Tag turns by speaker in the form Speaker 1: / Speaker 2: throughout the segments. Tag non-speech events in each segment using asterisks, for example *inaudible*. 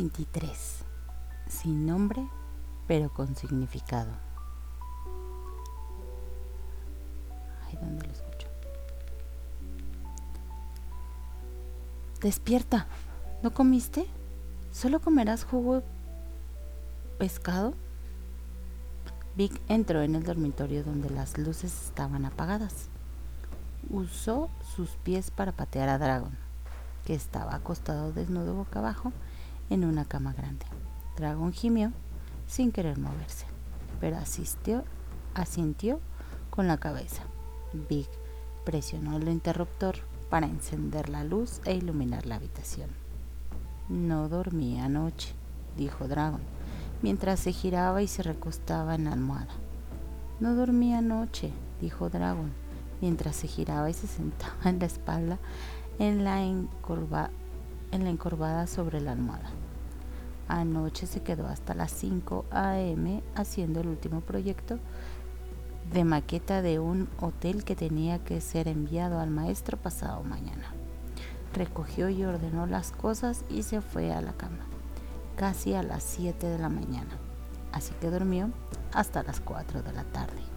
Speaker 1: Capítulo 23. Sin nombre, pero con significado. ¿dónde lo escucho? Despierta. ¿No comiste? ¿Solo comerás jugo pescado? Vic entró en el dormitorio donde las luces estaban apagadas. Usó sus pies para patear a Dragon que estaba acostado desnudo boca abajo en una cama grande. Dragon gimió sin querer moverse, pero asistió, asintió con la cabeza. Big presionó el interruptor para encender la luz e iluminar la habitación. No dormí anoche, dijo Dragon, mientras se giraba y se recostaba en la almohada. No dormí anoche, dijo Dragon, mientras se giraba y se sentaba en la espalda en la encorvada sobre la almohada. Anoche se quedó hasta las 5 a.m. haciendo el último proyecto de maqueta de un hotel que tenía que ser enviado al maestro pasado mañana. Recogió y ordenó las cosas y se fue a la cama, casi a las 7 de la mañana, así que durmió hasta las 4 de la tarde.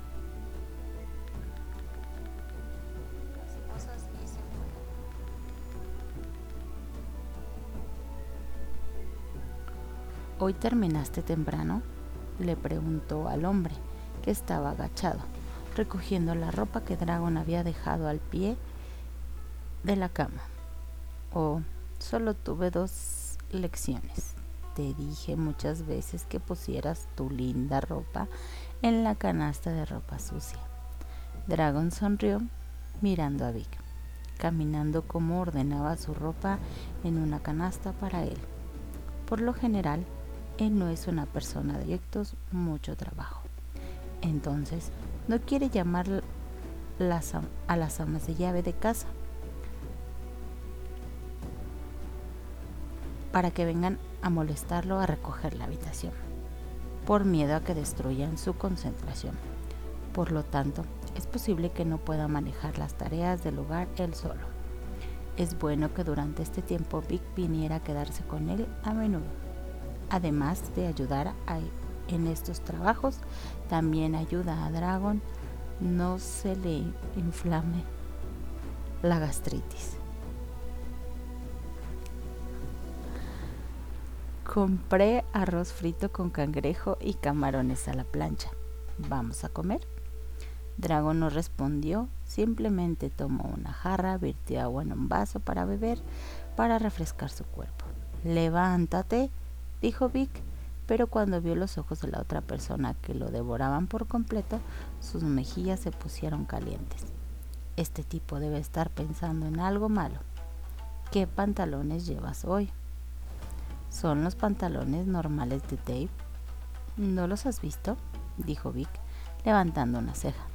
Speaker 1: ¿Hoy terminaste temprano? le preguntó al hombre, que estaba agachado, recogiendo la ropa que Dragon había dejado al pie de la cama. Oh, solo tuve dos lecciones. Te dije muchas veces que pusieras tu linda ropa en la canasta de ropa sucia. Dragon sonrió mirando a Vic, caminando como ordenaba su ropa en una canasta para él. Por lo general, no es una persona de proyectos, mucho trabajo. Entonces, no quiere llamar a las amas de llave de casa para que vengan a molestarlo a recoger la habitación, por miedo a que destruyan su concentración. Por lo tanto, es posible que no pueda manejar las tareas del hogar él solo. Es bueno que durante este tiempo Vic viniera a quedarse con él a menudo. Además de ayudar en estos trabajos, también ayuda a Dragon no se le inflame la gastritis. Compré arroz frito con cangrejo y camarones a la plancha. ¿Vamos a comer? Dragon no respondió, simplemente tomó una jarra, virtió agua en un vaso para beber, para refrescar su cuerpo. Levántate, dijo Vic, pero cuando vio los ojos de la otra persona que lo devoraban por completo, sus mejillas se pusieron calientes. Este tipo debe estar pensando en algo malo. ¿Qué pantalones llevas hoy? Son los pantalones normales de Dave. ¿No los has visto? dijo Vic, levantando una ceja.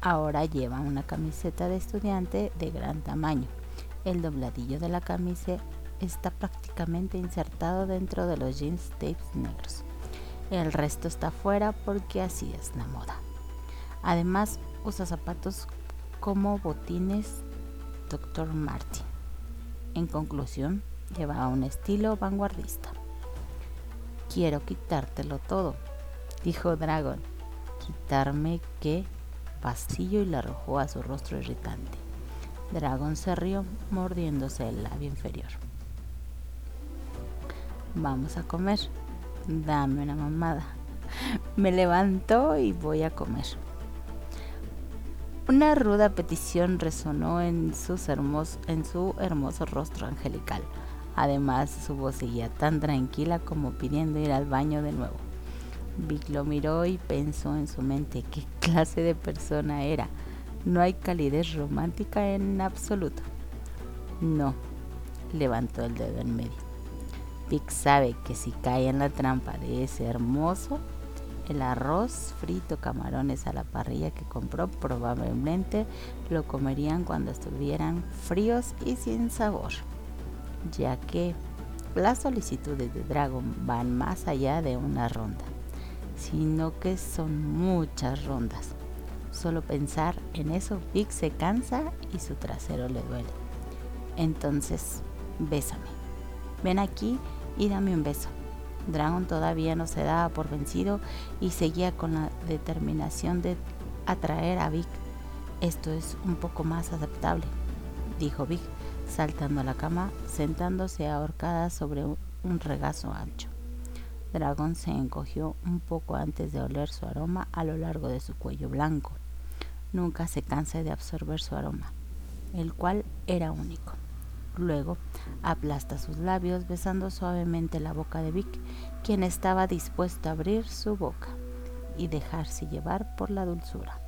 Speaker 1: Ahora lleva una camiseta de estudiante de gran tamaño. El dobladillo de la camisa está prácticamente insertado dentro de los jeans tapes negros. El resto está fuera porque así es la moda. Además, usa zapatos como botines Dr. Martin. En conclusión, lleva un estilo vanguardista. Quiero quitártelo todo, dijo Dragon. ¿Quitarme qué? Vacío y le arrojó a su rostro irritante. Dragon se rió, mordiéndose el labio inferior. Vamos a comer. Dame una mamada. Me levanto y voy a comer. Una ruda petición resonó en, en su hermoso rostro angelical. Además, su voz seguía tan tranquila como pidiendo ir al baño de nuevo. Vic lo miró y pensó en su mente qué clase de persona era. No hay calidez romántica en absoluto. No, levantó el dedo en medio. Vic sabe que si cae en la trampa de ese hermoso, el arroz frito camarones a la parrilla que compró probablemente lo comerían cuando estuvieran fríos y sin sabor, ya que las solicitudes de Dragon van más allá de una ronda, sino que son muchas rondas. Solo pensar en eso, Vic se cansa y su trasero le duele. Entonces, bésame. Ven aquí y dame un beso. Dragon todavía no se daba por vencido y seguía con la determinación de atraer a Vic. Esto es un poco más aceptable, dijo Vic, saltando a la cama, sentándose ahorcada sobre un regazo ancho. Dragon se encogió un poco antes de oler su aroma a lo largo de su cuello blanco. Nunca se cansa de absorber su aroma, el cual era único. Luego aplasta sus labios besando suavemente la boca de Vic, quien estaba dispuesto a abrir su boca y dejarse llevar por la dulzura.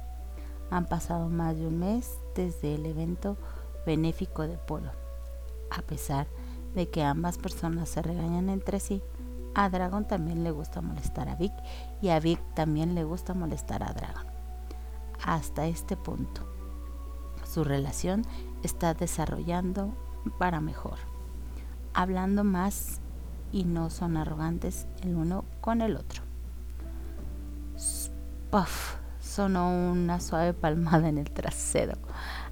Speaker 1: Han pasado más de un mes desde el evento benéfico de Polo. A pesar de que ambas personas se regañan entre sí, a Dragon también le gusta molestar a Vic y a Vic también le gusta molestar a Dragon. Hasta este punto, su relación está desarrollando para mejor, hablando más y no son arrogantes el uno con el otro. Puff, sonó una suave palmada en el trasero,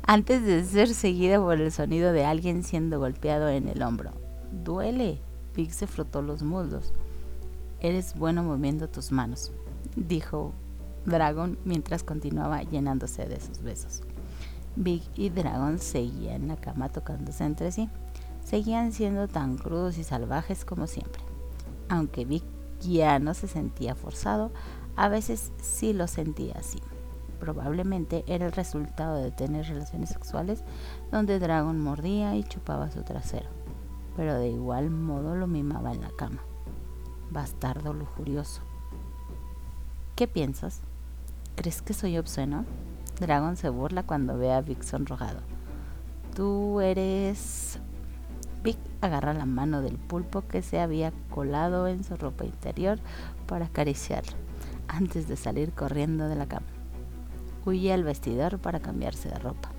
Speaker 1: antes de ser seguida por el sonido de alguien siendo golpeado en el hombro. Duele. Vic se frotó los muslos. Eres bueno moviendo tus manos, dijo Dragon mientras continuaba llenándose de sus besos. Big y Dragon seguían en la cama tocándose entre sí. Seguían siendo tan crudos y salvajes como siempre. Aunque Big ya no se sentía forzado, a veces sí lo sentía así. Probablemente era el resultado de tener relaciones sexuales donde Dragon mordía y chupaba su trasero, pero de igual modo lo mimaba en la cama. Bastardo lujurioso. ¿Qué piensas? ¿Crees que soy obsceno? Dragon se burla cuando ve a Vic sonrojado. Tú eres... Vic agarra la mano del pulpo que se había colado en su ropa interior para acariciarlo antes de salir corriendo de la cama. Huye al vestidor para cambiarse de ropa,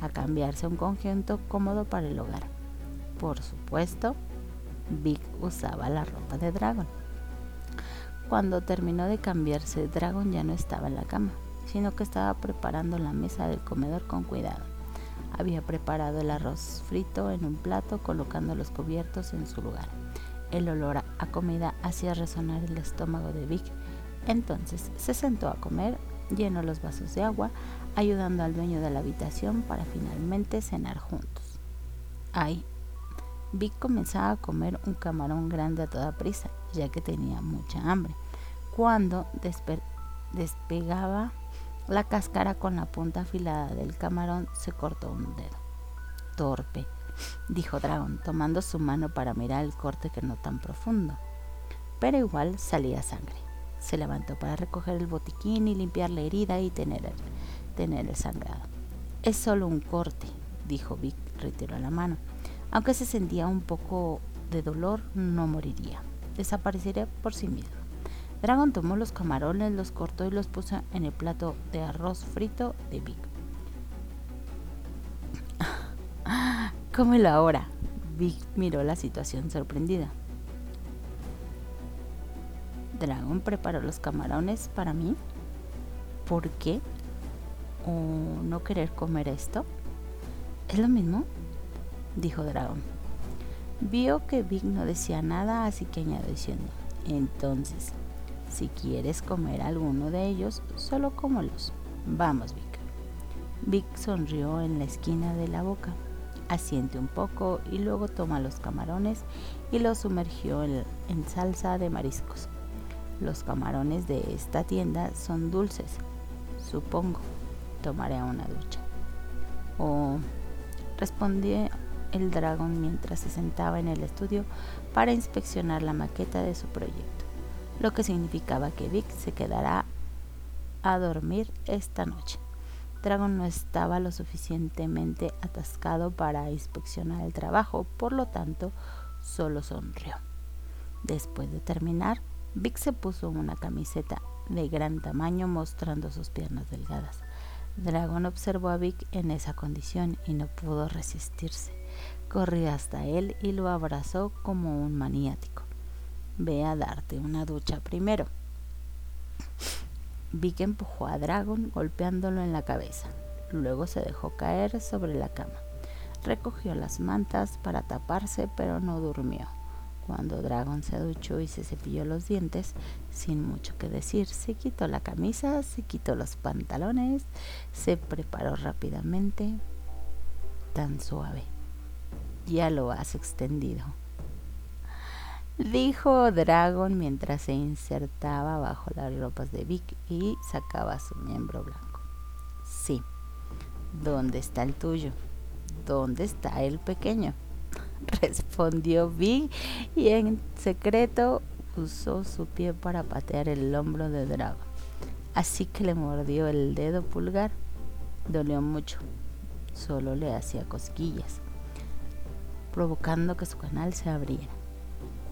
Speaker 1: a cambiarse un conjunto cómodo para el hogar. Por supuesto, Vic usaba la ropa de Dragon. Cuando terminó de cambiarse, Dragon ya no estaba en la cama sino que estaba preparando la mesa del comedor con cuidado. Había preparado el arroz frito en un plato, colocando los cubiertos en su lugar. El olor a comida hacía resonar el estómago de Vic. Entonces se sentó a comer, llenó los vasos de agua, ayudando al dueño de la habitación para finalmente cenar juntos. Ay, Vic comenzaba a comer un camarón grande a toda prisa, ya que tenía mucha hambre. Cuando despegaba la cáscara con la punta afilada del camarón se cortó un dedo. Torpe, dijo Dragon, tomando su mano para mirar el corte que no tan profundo. Pero igual salía sangre. Se levantó para recoger el botiquín y limpiar la herida y tener el, tener el sangrado. Es solo un corte, dijo Vic, retiró la mano. Aunque se sentía un poco de dolor, no moriría. Desaparecería por sí mismo. Dragon tomó los camarones, los cortó y los puso en el plato de arroz frito de Vic. *laughs* Cómelo ahora. Vic miró la situación sorprendida. Dragon preparó los camarones para mí. ¿Por qué? ¿O no querer comer esto? ¿Es lo mismo? Dijo Dragon. Vio que Vic no decía nada, así que añadió diciendo, entonces, si quieres comer alguno de ellos, solo cómolos. Vamos, Vic. Vic sonrió en la esquina de la boca, asiente un poco y luego toma los camarones y los sumergió en, salsa de mariscos. Los camarones de esta tienda son dulces, supongo. Tomaré una ducha. Oh, respondió el dragón mientras se sentaba en el estudio para inspeccionar la maqueta de su proyecto lo que significaba que Vic se quedará a dormir esta noche. Dragon no estaba lo suficientemente atascado para inspeccionar el trabajo, por lo tanto, solo sonrió. Después de terminar, Vic se puso una camiseta de gran tamaño mostrando sus piernas delgadas. Dragon observó a Vic en esa condición y no pudo resistirse. Corrió hasta él y lo abrazó como un maniático. Ve a darte una ducha primero. Vic empujó a Dragon golpeándolo en la cabeza. Luego se dejó caer sobre la cama. Recogió las mantas para taparse, pero no durmió. Cuando Dragon se duchó y se cepilló los dientes, sin mucho que decir, se quitó la camisa, se quitó los pantalones, se preparó rápidamente, tan suave. Ya lo has extendido, dijo Dragon mientras se insertaba bajo las ropas de Vic y sacaba su miembro blanco. Sí. ¿Dónde está el tuyo? ¿Dónde está el pequeño? *laughs* respondió Big y en secreto usó su pie para patear el hombro de Dragon. Así que le mordió el dedo pulgar. Dolió mucho. Solo le hacía cosquillas, provocando que su canal se abriera.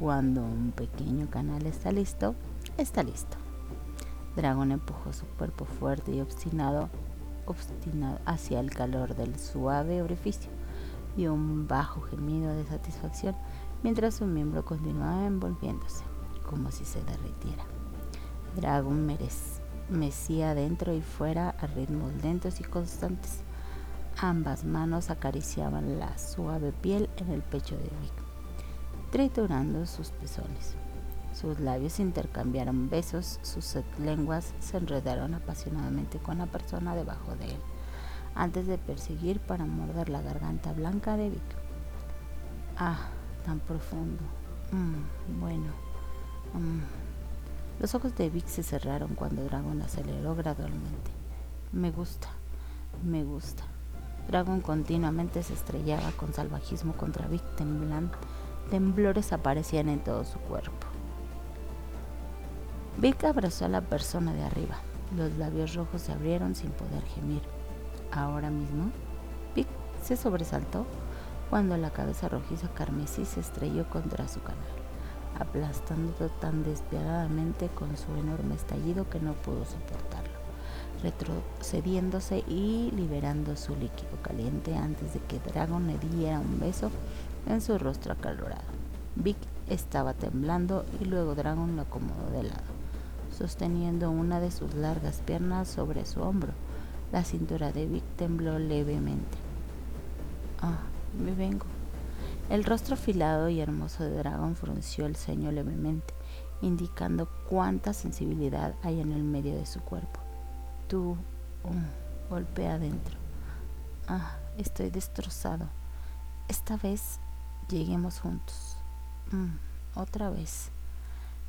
Speaker 1: Cuando un pequeño canal está listo, está listo. Dragon empujó su cuerpo fuerte y obstinado, obstinado hacia el calor del suave orificio y un bajo gemido de satisfacción mientras su miembro continuaba envolviéndose, como si se derritiera. Dragon mecía dentro y fuera a ritmos lentos y constantes. Ambas manos acariciaban la suave piel en el pecho de Vic, triturando sus pezones. Sus labios intercambiaron besos, sus lenguas se enredaron apasionadamente con la persona debajo de él antes de perseguir para morder la garganta blanca de Vic. Ah, tan profundo. Mm, bueno. Mm. Los ojos de Vic se cerraron cuando Dragon aceleró gradualmente. Me gusta, me gusta. Dragon continuamente se estrellaba con salvajismo contra Vic, temblando. Temblores aparecían en todo su cuerpo. Vic abrazó a la persona de arriba. Los labios rojos se abrieron sin poder gemir ahora mismo? Vic se sobresaltó cuando la cabeza rojiza carmesí se estrelló contra su canal, aplastándolo tan despiadadamente con su enorme estallido que no pudo soportarlo, retrocediéndose y liberando su líquido caliente antes de que Dragon le diera un beso en su rostro acalorado. Vic estaba temblando y luego Dragon lo acomodó de lado, sosteniendo una de sus largas piernas sobre su hombro la cintura de Vic tembló levemente. Ah, me vengo. El rostro afilado y hermoso de Dragon frunció el ceño levemente, indicando cuánta sensibilidad hay en el medio de su cuerpo. Tú, oh, golpea adentro. Ah, estoy destrozado. Esta vez lleguemos juntos. Mm, otra vez.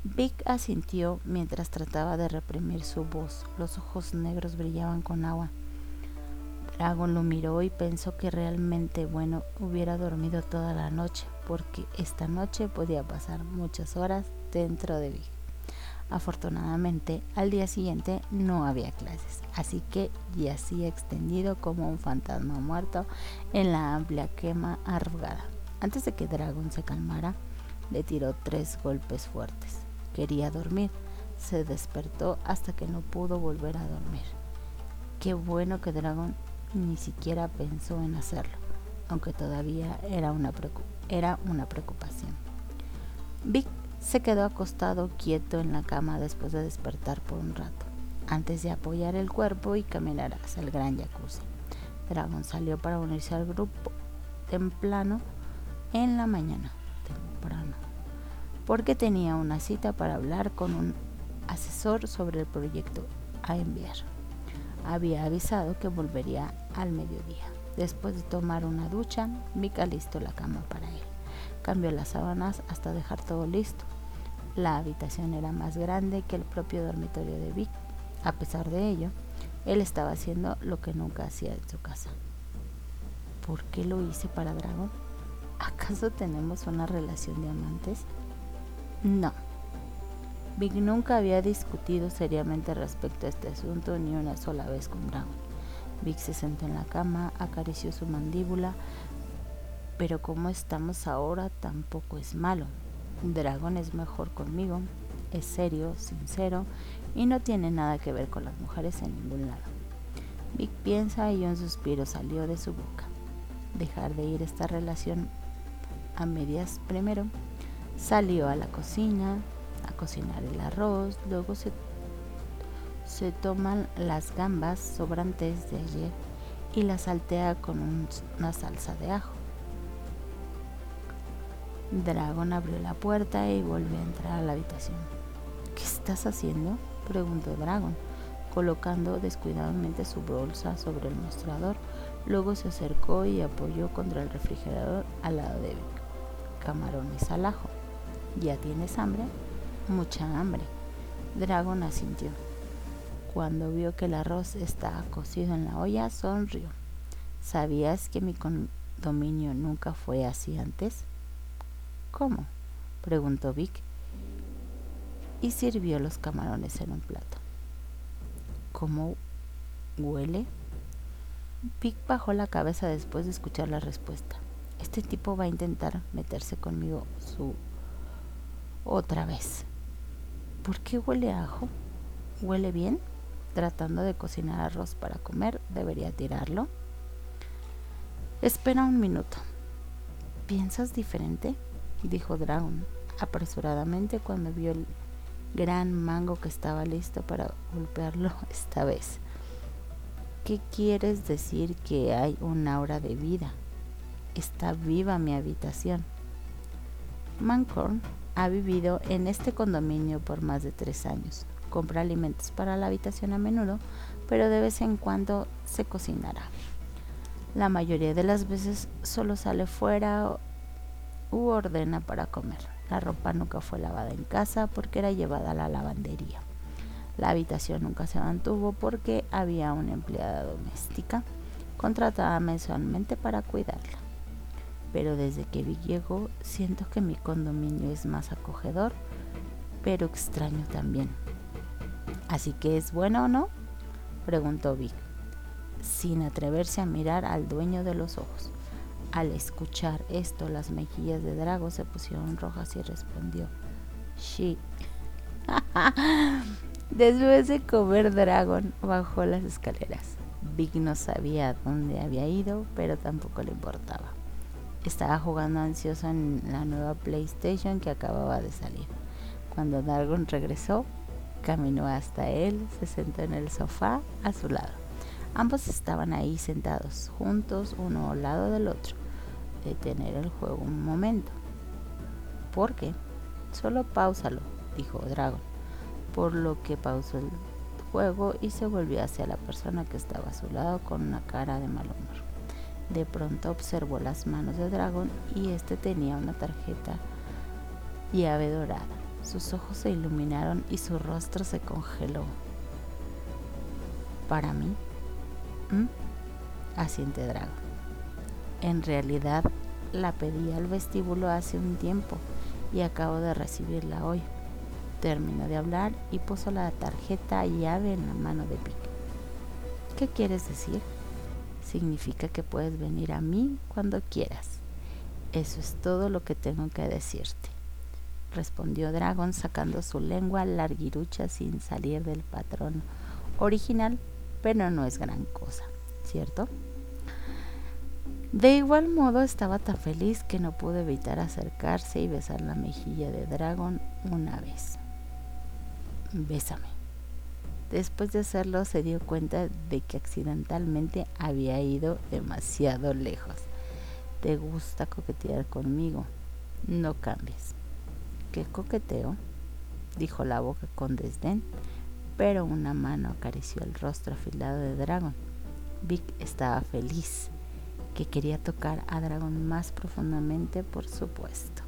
Speaker 1: Vic asintió mientras trataba de reprimir su voz. Los ojos negros brillaban con agua. Dragon lo miró y pensó que realmente bueno hubiera dormido toda la noche, porque esta noche podía pasar muchas horas dentro de Vic. Afortunadamente, al día siguiente no había clases, así que yacía extendido como un fantasma muerto en la amplia quema arrugada. Antes de que Dragon se calmara, le tiró tres golpes fuertes quería dormir. Se despertó hasta que no pudo volver a dormir. Qué bueno que Dragon ni siquiera pensó en hacerlo, aunque todavía era una, era una preocupación. Vic se quedó acostado quieto en la cama después de despertar por un rato, antes de apoyar el cuerpo y caminar hacia el gran jacuzzi. Dragon salió para unirse al grupo temprano en la mañana, temprano porque tenía una cita para hablar con un asesor sobre el proyecto a enviar. Había avisado que volvería al mediodía. Después de tomar una ducha, Vic alistó la cama para él. Cambió las sábanas hasta dejar todo listo. La habitación era más grande que el propio dormitorio de Vic. A pesar de ello, él estaba haciendo lo que nunca hacía en su casa. ¿Por qué lo hice para Dragon? ¿Acaso tenemos una relación de amantes? No. Vic nunca había discutido seriamente respecto a este asunto ni una sola vez con Dragon. Vic se sentó en la cama, acarició su mandíbula, pero como estamos ahora tampoco es malo. Dragon es mejor conmigo, es serio, sincero y no tiene nada que ver con las mujeres en ningún lado. Vic piensa y un suspiro salió de su boca. Dejar de ir esta relación a medias primero Salió a la cocina a cocinar el arroz, luego se, se toman las gambas sobrantes de ayer y las saltea con una salsa de ajo. Dragon abrió la puerta y volvió a entrar a la habitación. ¿Qué estás haciendo? preguntó Dragon, colocando descuidadamente su bolsa sobre el mostrador. Luego se acercó y apoyó contra el refrigerador al lado de Vic. Camarones al ajo. ¿Ya tienes hambre? Mucha hambre. Dragon asintió. Cuando vio que el arroz estaba cocido en la olla, sonrió. ¿Sabías que mi condominio nunca fue así antes? ¿Cómo? preguntó Vic y sirvió los camarones en un plato. ¿Cómo huele? Vic bajó la cabeza después de escuchar la respuesta. Este tipo va a intentar meterse conmigo su otra vez. ¿Por qué huele a ajo? ¿Huele bien? Tratando de cocinar arroz para comer, ¿debería tirarlo? Espera un minuto. ¿Piensas diferente? dijo Dragon apresuradamente cuando vio el gran mango que estaba listo para golpearlo *laughs* esta vez. ¿Qué quieres decir que hay un aura de vida? Está viva mi habitación. Mancorn ha vivido en este condominio por más de tres años. Compra alimentos para la habitación a menudo, pero de vez en cuando se cocinará. La mayoría de las veces solo sale fuera u ordena para comer. La ropa nunca fue lavada en casa porque era llevada a la lavandería. La habitación nunca se mantuvo porque había una empleada doméstica contratada mensualmente para cuidarla. Pero desde que vi llegó, siento que mi condominio es más acogedor, pero extraño también. ¿Así que es bueno o no? preguntó Vic, sin atreverse a mirar al dueño de los ojos. Al escuchar esto, las mejillas de Drago se pusieron rojas y respondió, Sí. *laughs* Después de comer, Dragon bajó las escaleras. Big no sabía dónde había ido, pero tampoco le importaba. Estaba jugando ansioso en la nueva PlayStation que acababa de salir. Cuando Dragon regresó, caminó hasta él, se sentó en el sofá a su lado. Ambos estaban ahí sentados, juntos, uno al lado del otro detener el juego un momento. ¿Por qué? Solo pausalo, dijo Dragon, por lo que pausó el juego y se volvió hacia la persona que estaba a su lado con una cara de mal humor. De pronto observó las manos de Dragon y este tenía una tarjeta llave dorada. Sus ojos se iluminaron y su rostro se congeló. ¿Para mí? ¿Mm? Asiente Dragon. En realidad la pedí al vestíbulo hace un tiempo y acabo de recibirla hoy. Terminó de hablar y puso la tarjeta llave en la mano de Vic. ¿Qué quieres decir? Significa que puedes venir a mí cuando quieras. Eso es todo lo que tengo que decirte, respondió Dragon sacando su lengua larguirucha sin salir del patrón original, pero no es gran cosa, ¿cierto? De igual modo estaba tan feliz que no pudo evitar acercarse y besar la mejilla de Dragon una vez. Bésame. Después de hacerlo se dio cuenta de que accidentalmente había ido demasiado lejos. ¿Te gusta coquetear conmigo? No cambies. ¿Qué coqueteo? dijo la boca con desdén, pero una mano acarició el rostro afilado de Dragon. Vic estaba feliz que quería tocar a Dragón más profundamente, por supuesto.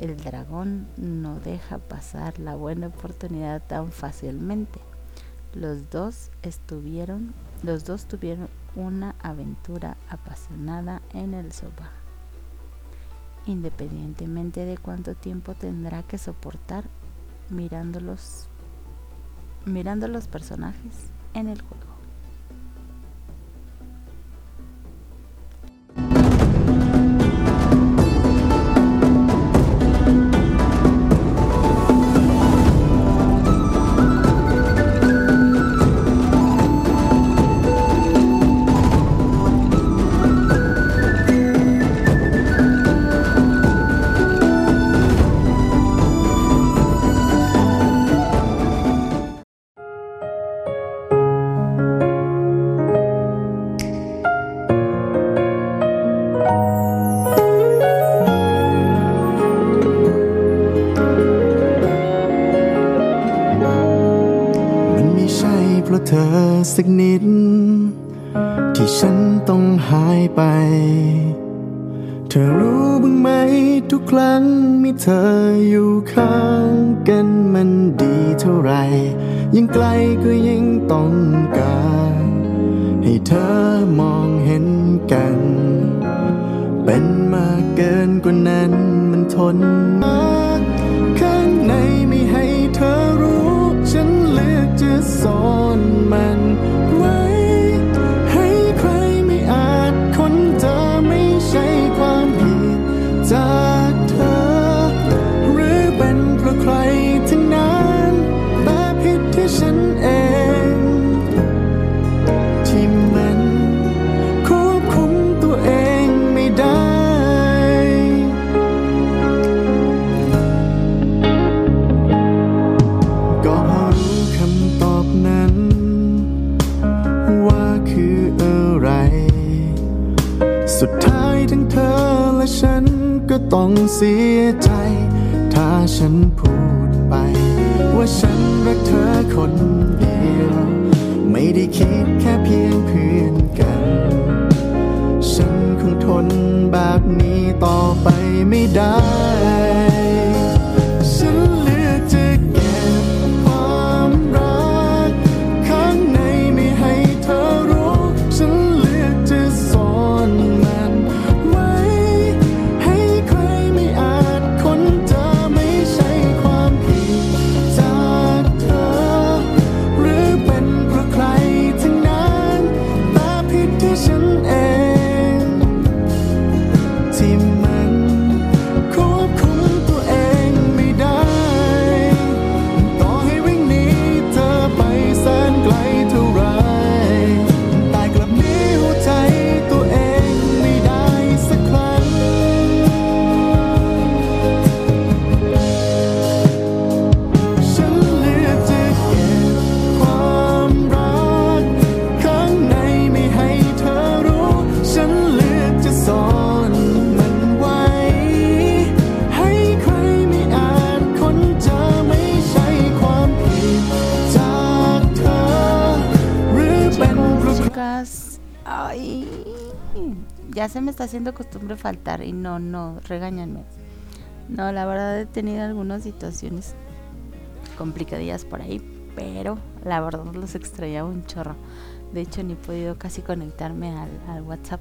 Speaker 1: El dragón no deja pasar la buena oportunidad tan fácilmente. Los dos estuvieron, los dos tuvieron una aventura apasionada en el sofá. Independientemente de cuánto tiempo tendrá que soportar mirando los personajes en el juego. down está haciendo costumbre faltar y no, no, regáñenme. No, la verdad he tenido algunas situaciones complicadillas por ahí, pero la verdad los extrañaba un chorro. De hecho, ni he podido casi conectarme al, al WhatsApp,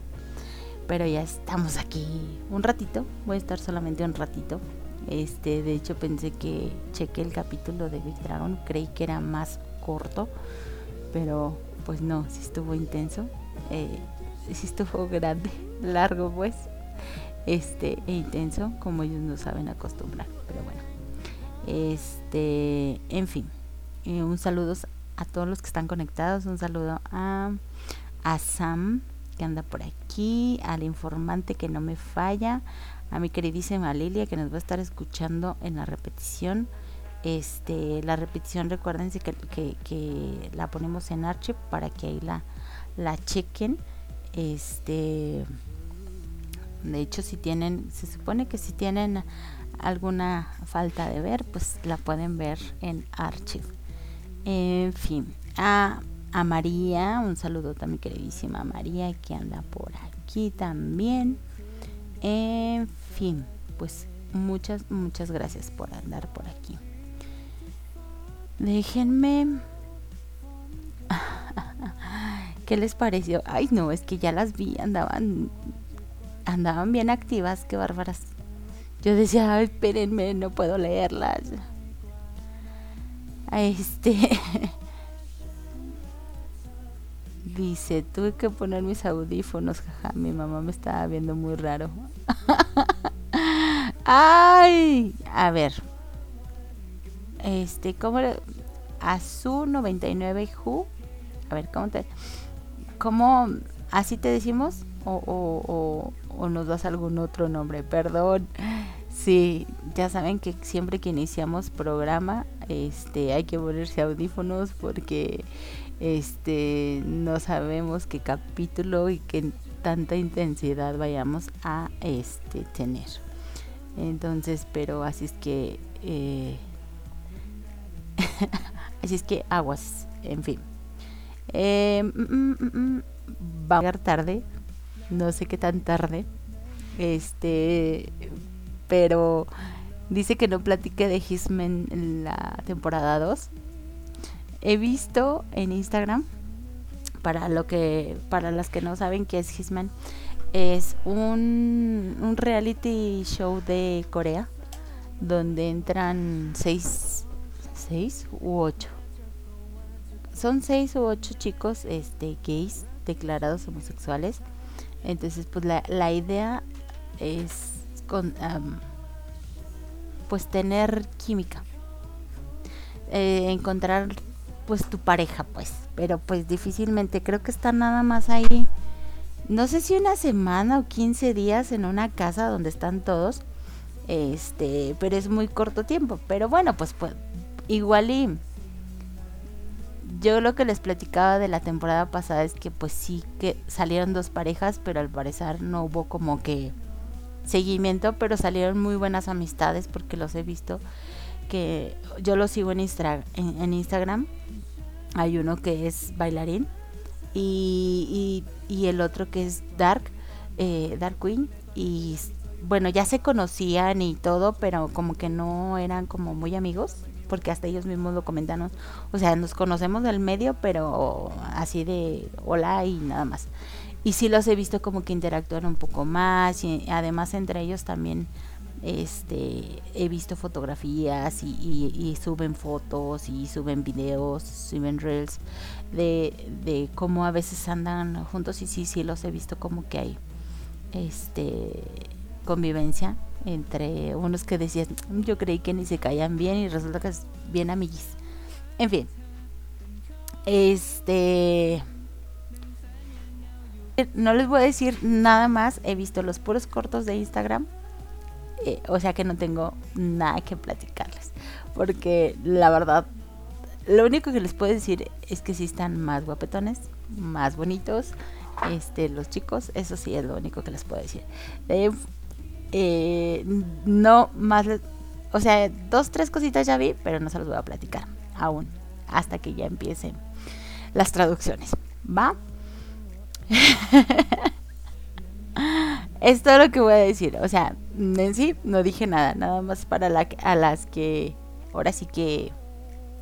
Speaker 1: pero ya estamos aquí un ratito. Voy a estar solamente un ratito. Este, de hecho, pensé que chequé el capítulo de Big Dragon, creí que era más corto, pero pues no, sí estuvo intenso, eh, sí estuvo grande, largo pues, este, e intenso, como ellos no saben acostumbrar, pero bueno, este, en fin, eh, un saludo a todos los que están conectados, un saludo a, a Sam, que anda por aquí, al informante que no me falla, a mi queridísima Lilia, que nos va a estar escuchando en la repetición, este la repetición recuérdense que, que, la ponemos en archive para que ahí la, la chequen. Este de hecho si tienen se supone que si tienen alguna falta de ver pues la pueden ver en archive en fin a, a María un saludo mi queridísima María que anda por aquí también en fin pues muchas muchas gracias por andar por aquí Déjenme. *laughs* ¿Qué les pareció? Ay, no, es que ya las vi, andaban andaban bien activas, qué bárbaras. Yo decía, espérenme, no puedo leerlas. Este *laughs* dice, tuve que poner mis audífonos, jaja, mi mamá me estaba viendo muy raro. *laughs* ay, a ver, este, ¿cómo le, a su 99 Who? A ver, ¿cómo te, cómo, así te decimos? O, o, nos das algún otro nombre, perdón. Sí, ya saben que siempre que iniciamos programa, este, hay que ponerse audífonos porque, este, no sabemos qué capítulo y qué tanta intensidad vayamos a, este, tener. Entonces, pero así es que, eh, *laughs* Así es que aguas, en fin. Eh, mm, mm, mm, va a llegar tarde, no sé qué tan tarde. Este, pero dice que no platique de Hisman en la temporada 2. He visto en Instagram para lo que para las que no saben qué es Hisman es un, un reality show de Corea donde entran seis, seis u ocho. Son seis u ocho chicos este, gays declarados homosexuales. Entonces, pues la, la idea es con, pues tener química. Eh, encontrar pues tu pareja, pues. Pero pues difícilmente. Creo que está nada más ahí. No sé si una semana o 15 días en una casa donde están todos este, pero es muy corto tiempo. Pero bueno, pues, pues igual y yo lo que les platicaba de la temporada pasada es que pues sí que salieron dos parejas, pero al parecer no hubo como que seguimiento, pero salieron muy buenas amistades porque los he visto que yo los sigo en, en, Instagram. Hay uno que es bailarín y, y, el otro que es Dark, eh, Dark Queen y bueno, ya se conocían y todo, pero como que no eran como muy amigos, porque hasta ellos mismos lo comentaron. O sea, nos conocemos del medio, pero así de hola y nada más. Y sí los he visto como que interactúan un poco más y además entre ellos también este he visto fotografías y, y, suben fotos y suben videos, suben reels de, de cómo a veces andan juntos y sí, sí los he visto como que hay este convivencia entre unos que decían, yo creí que ni se caían bien y resulta que es bien amiguis. En fin. Este no les voy a decir nada más, he visto los puros cortos de Instagram. Eh, o sea que no tengo nada que platicarles. Porque la verdad, lo único que les puedo decir es que sí están más guapetones, más bonitos. Este, los chicos, eso sí es lo único que les puedo decir. Eh, no más, o sea, dos, tres cositas ya vi, pero no se los voy a platicar aún, hasta que ya empiecen las traducciones. ¿Va? *laughs* es todo lo que voy a decir. O sea, en sí no dije nada, nada más para la, a las que ahora sí que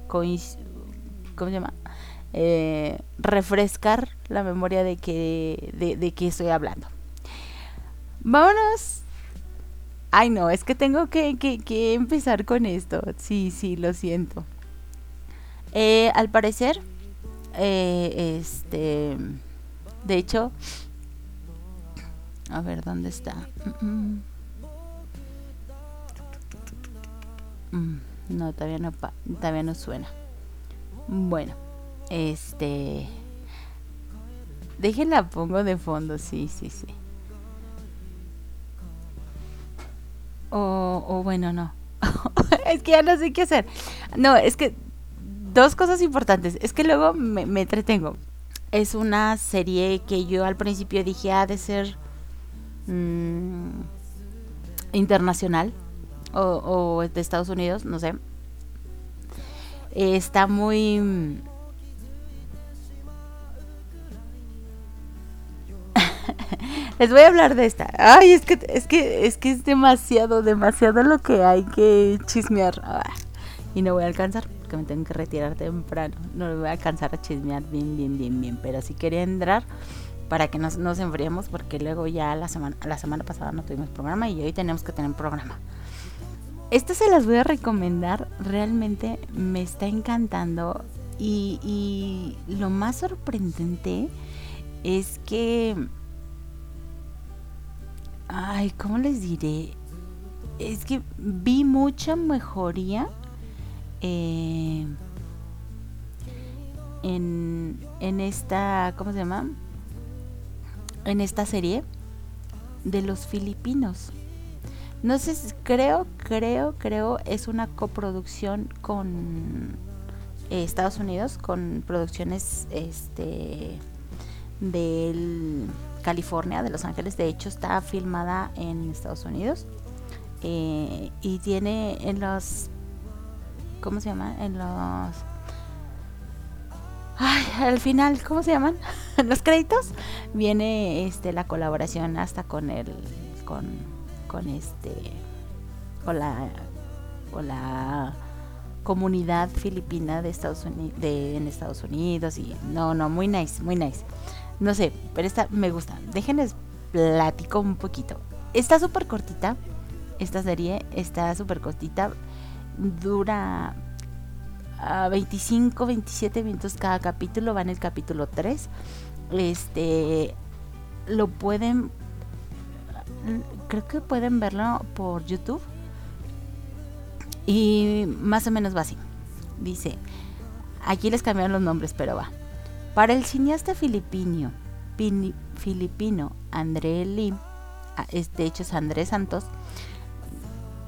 Speaker 1: ¿cómo se llama? Eh, refrescar la memoria de que de, de que estoy hablando. Vámonos Ay, no, es que tengo que, empezar con esto. Sí, sí, lo siento. Eh, al parecer, eh, este, de hecho, a ver, ¿dónde está? Mm, no, todavía no, todavía no suena. Bueno, este, déjenla pongo de fondo, sí, sí, sí. O, bueno, no. *laughs* es que ya no sé qué hacer. No, es que dos cosas importantes. Es que luego me, entretengo. Es una serie que yo al principio dije ha de ser mm, internacional o, o de Estados Unidos, no sé. Está muy Les voy a hablar de esta. Ay, es que es que es que es demasiado, demasiado lo que hay que chismear. Ah, y no voy a alcanzar porque me tengo que retirar temprano. No voy a alcanzar a chismear bien, bien, bien, bien. Pero sí quería entrar para que nos, nos enfriemos porque luego ya la semana, la semana pasada no tuvimos programa y hoy tenemos que tener programa. Esta se las voy a recomendar. Realmente me está encantando. Y lo más sorprendente es que Ay, ¿cómo les diré? Es que vi mucha mejoría eh, en, en esta, ¿cómo se llama? En esta serie de los filipinos. No sé, creo, creo, creo, es una coproducción con eh, Estados Unidos, con producciones este del California, de Los Ángeles. De hecho, está filmada en Estados Unidos. Eh, y tiene en los. ¿Cómo se llama? En los. Ay, al final, ¿cómo se llaman? *laughs* Los créditos. Viene este la colaboración hasta con el con con este con la con la comunidad filipina de Estados Unidos de en Estados Unidos y no, no, muy nice, muy nice. No sé, pero esta me gusta. Déjenles platico un poquito. Está súper cortita. Esta serie está súper cortita. Dura 25, 27 minutos cada capítulo, va en el capítulo 3. Este lo pueden creo que pueden verlo por YouTube. Y más o menos va así. Dice, aquí les cambiaron los nombres, pero va. Para el cineasta filipino, filipino André Lim, de hecho es Andrés Santos,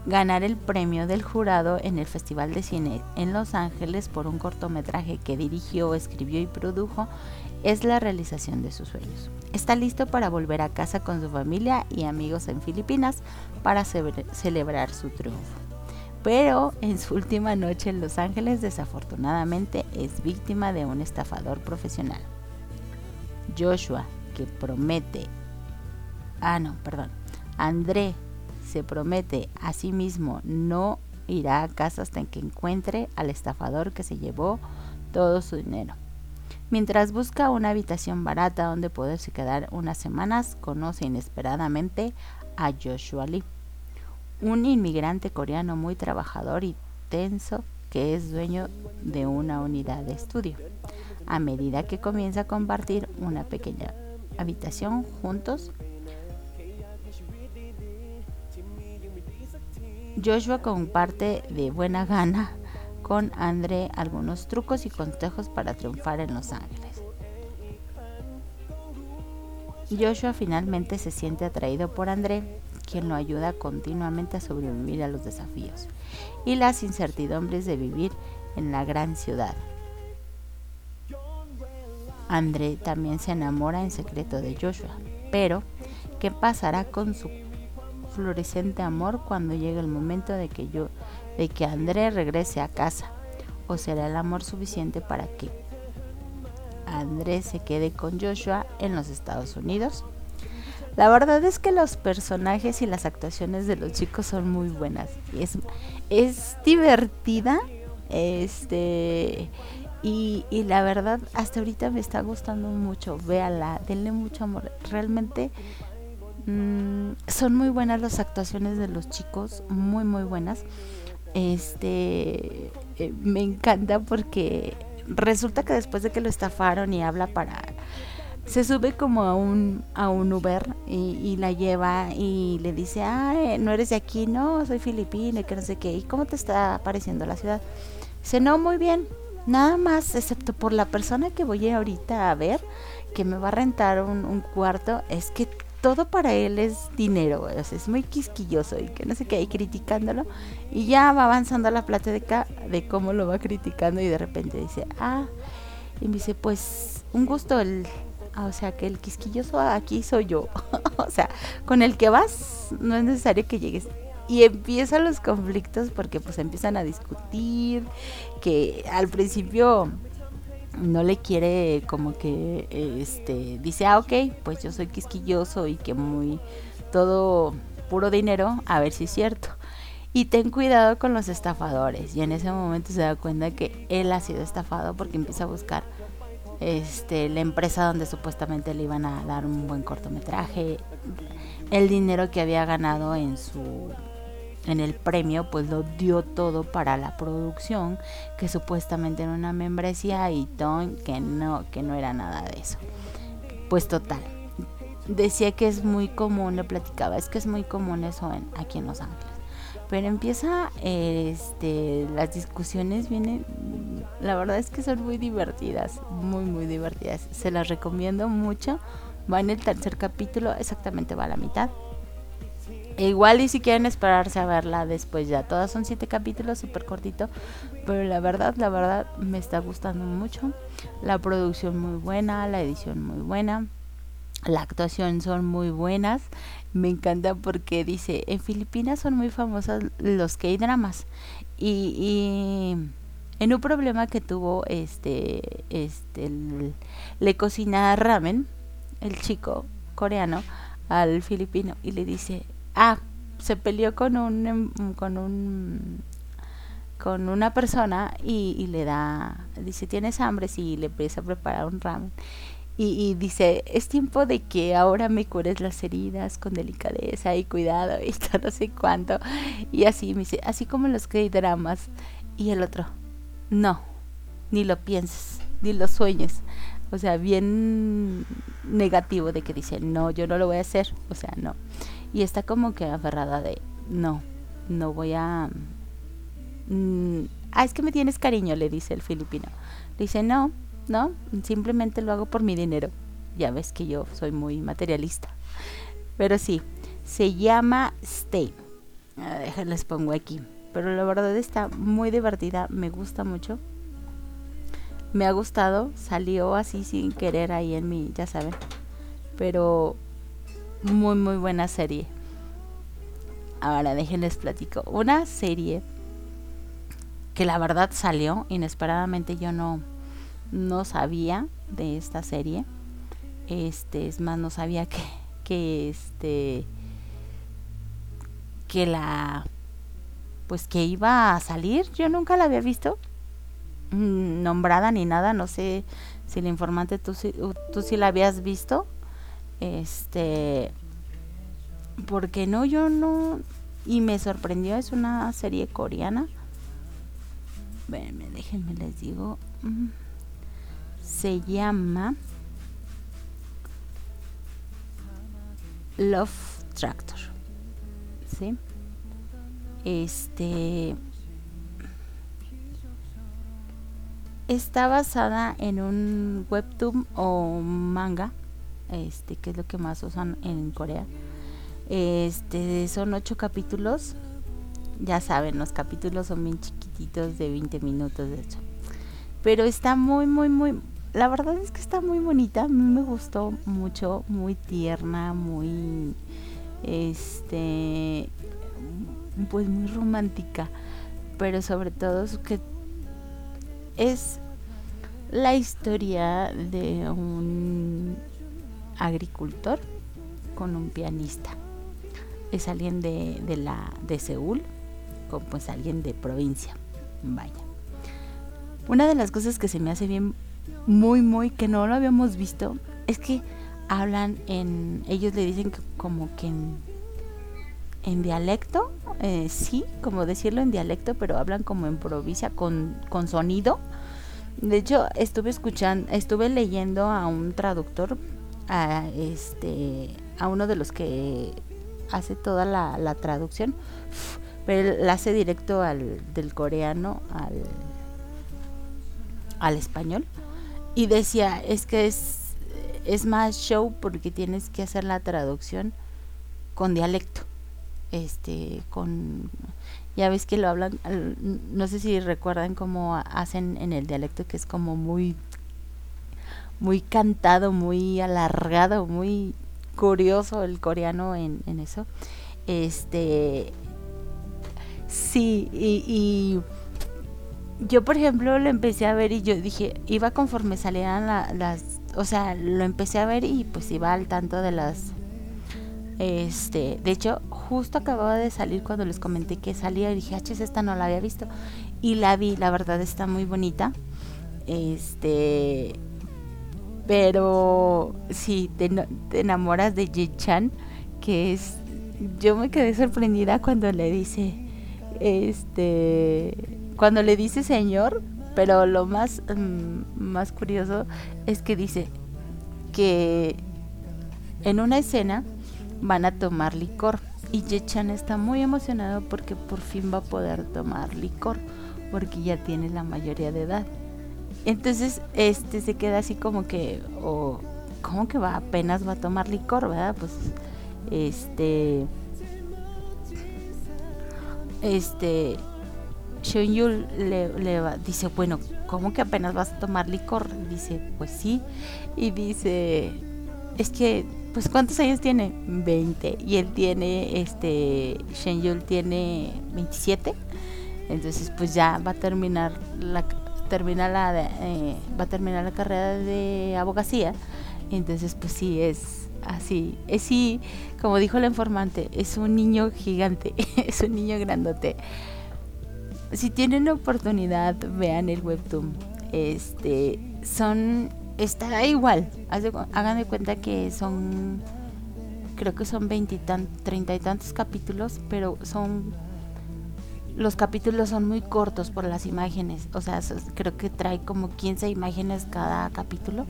Speaker 1: ganar el premio del jurado en el Festival de Cine en Los Ángeles por un cortometraje que dirigió, escribió y produjo es la realización de sus sueños. Está listo para volver a casa con su familia y amigos en Filipinas para celebrar su triunfo. Pero en su última noche en Los Ángeles desafortunadamente es víctima de un estafador profesional. Joshua, que promete... Ah, no, perdón. André se promete a sí mismo no irá a casa hasta que encuentre al estafador que se llevó todo su dinero. Mientras busca una habitación barata donde poderse quedar unas semanas, conoce inesperadamente a Joshua Lee, un inmigrante coreano muy trabajador y tenso que es dueño de una unidad de estudio. A medida que comienza a compartir una pequeña habitación juntos, Joshua comparte de buena gana con André algunos trucos y consejos para triunfar en Los Ángeles. Joshua finalmente se siente atraído por André, quien lo ayuda continuamente a sobrevivir a los desafíos y las incertidumbres de vivir en la gran ciudad. André también se enamora en secreto de Joshua, pero ¿qué pasará con su florescente amor cuando llegue el momento de que yo de que André regrese a casa? ¿O será el amor suficiente para que André se quede con Joshua en los Estados Unidos? La verdad es que los personajes y las actuaciones de los chicos son muy buenas. Es, es divertida. Este. Y, y, la verdad, hasta ahorita me está gustando mucho. Véala, denle mucho amor. Realmente mmm, son muy buenas las actuaciones de los chicos. Muy, muy buenas. Este. Eh, me encanta porque resulta que después de que lo estafaron y habla para se sube como a un, a un Uber y, la lleva y le dice, ah, no eres de aquí, no, soy filipina, que no sé qué, ¿y cómo te está pareciendo la ciudad? Dice, no, muy bien, nada más, excepto por la persona que voy ahorita a ver, que me va a rentar un, un cuarto, es que todo para él es dinero, o es muy quisquilloso y que no sé qué, y criticándolo, y ya va avanzando la plática de cómo lo va criticando y de repente dice, ah, y me dice, pues un gusto el o sea, que el quisquilloso aquí soy yo. *laughs* o sea, con el que vas no es necesario que llegues. Y empiezan los conflictos porque pues empiezan a discutir, que al principio no le quiere como que este dice, "Ah, ok, pues yo soy quisquilloso y que muy todo puro dinero, a ver si es cierto." Y ten cuidado con los estafadores. Y en ese momento se da cuenta que él ha sido estafado porque empieza a buscar este, la empresa donde supuestamente le iban a dar un buen cortometraje, el dinero que había ganado en su en el premio, pues lo dio todo para la producción, que supuestamente era una membresía y ton que no que no era nada de eso. Pues total. Decía que es muy común, le platicaba, es que es muy común eso en, aquí en Los Ángeles pero empieza este las discusiones vienen la verdad es que son muy divertidas muy muy divertidas. Se las recomiendo mucho. Va en el tercer capítulo exactamente va a la mitad. E igual y si quieren esperarse a verla después ya. Todas son siete capítulos súper cortito pero la verdad la verdad me está gustando mucho. La producción muy buena la edición muy buena la actuación son muy buenas me encanta porque dice, en Filipinas son muy famosos los K-dramas y, en un problema que tuvo este, este, le cocina ramen, el chico coreano, al filipino y le dice, ah, se peleó con un, em, con un, con una persona y, y le da, dice, tienes hambre, sí, le empieza a preparar un ramen. Y, dice, es tiempo de que ahora me cures las heridas con delicadeza y cuidado y *laughs* todo no sé cuánto. Y así me dice, así como los que hay dramas. Y el otro, no, ni lo pienses, ni lo sueñes. O sea, bien negativo de que dice, no, yo no lo voy a hacer. O sea, no. Y está como que aferrada de, no, no voy a... Mm, ah, es que me tienes cariño, le dice el filipino. dice, no, no, simplemente lo hago por mi dinero. Ya ves que yo soy muy materialista. Pero sí, se llama Stay. Ah, les pongo aquí pero la verdad está muy divertida, me gusta mucho. Me ha gustado, salió así sin querer ahí en mí, ya saben. Pero muy muy buena serie. Ahora déjenles platico. Una serie que la verdad salió inesperadamente yo no no sabía de esta serie. Este, es más no sabía que que este que la pues que iba a salir. Yo nunca la había visto mm, nombrada ni nada. No sé si el informante tú, tú sí la habías visto. Este, porque no, yo no. Y me sorprendió, es una serie coreana. Déjenme les digo. Mm, se llama Love Tractor. ¿Sí? Este está basada en un webtoon o manga, este que es lo que más usan en Corea. Este son ocho capítulos. Ya saben, los capítulos son bien chiquititos de 20 minutos de hecho. Pero está muy muy muy la verdad es que está muy bonita, a mí me gustó mucho, muy tierna, muy este pues muy romántica, pero sobre todo que es la historia de un agricultor con un pianista. Es alguien de, de la de Seúl, con pues alguien de provincia. Vaya. Una de las cosas que se me hace bien muy muy que no lo habíamos visto es que hablan en ellos le dicen que como que en dialecto, eh, sí, como decirlo en dialecto, pero hablan como en provincia con, con sonido. De hecho, estuve escuchando, estuve leyendo a un traductor, a este, a uno de los que hace toda la, la traducción, pero la hace directo al del coreano al, al español. Y decía, es que es, es más show porque tienes que hacer la traducción con dialecto este con ya ves que lo hablan no sé si recuerdan cómo hacen en el dialecto que es como muy muy cantado muy alargado muy curioso el coreano en, eso este sí y, yo por ejemplo lo empecé a ver y yo dije iba conforme salían las o sea lo empecé a ver y pues iba al tanto de las este, de hecho, justo acababa de salir cuando les comenté que salía y dije, ah, esta no la había visto. Y la vi, la verdad está muy bonita. Este, pero sí, te, enamoras de Ji-chan, que es, yo me quedé sorprendida cuando le dice, este, cuando le dice señor, pero lo más, mm, más curioso es que dice que en una escena van a tomar licor. Y Yechan está muy emocionado porque por fin va a poder tomar licor, porque ya tiene la mayoría de edad. Entonces, este se queda así como que, o ¿cómo que va? Apenas va a tomar licor, ¿verdad? Pues, este, este, Yul le, dice, bueno, ¿cómo que apenas vas a tomar licor? dice, pues sí. Y dice, es que pues ¿cuántos años tiene? 20. Y él tiene, este, Yul tiene 27. Entonces pues ya va a terminar la termina la eh, va a terminar la carrera de abogacía. Entonces pues sí es así, es sí, como dijo la informante, es un niño gigante, *laughs* es un niño grandote. Si tienen oportunidad, vean el webtoon. Este, son está igual. Hagan de cuenta que son creo que son treinta y tantos capítulos, pero son los capítulos son muy cortos por las imágenes. O sea, creo que trae como 15 imágenes cada capítulo.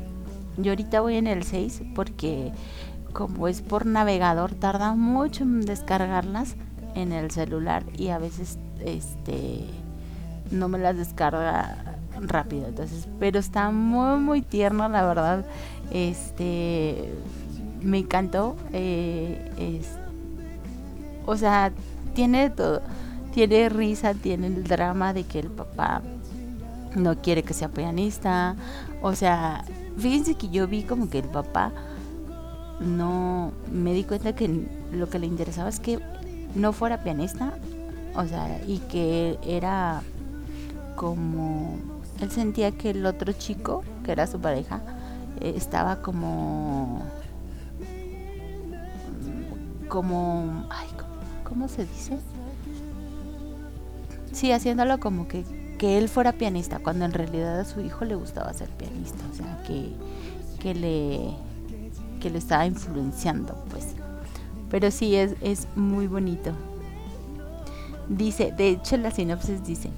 Speaker 1: Yo ahorita voy en el 6 porque como es por navegador tarda mucho en descargarlas en el celular y a veces este no me las descarga rápido. Entonces pero está muy muy tierno la verdad. Este me encantó eh, o sea tiene todo. Tiene risa tiene el drama de que el papá no quiere que sea pianista. O sea fíjense que yo vi como que el papá no me di cuenta que lo que le interesaba es que no fuera pianista o sea y que era como él sentía que el otro chico, que era su pareja, eh, estaba como como ay, ¿cómo, se dice? Sí, haciéndolo como que, que él fuera pianista, cuando en realidad a su hijo le gustaba ser pianista, o sea, que, que le que le estaba influenciando, pues. Pero sí es, es muy bonito. Dice, de hecho la sinopsis dice,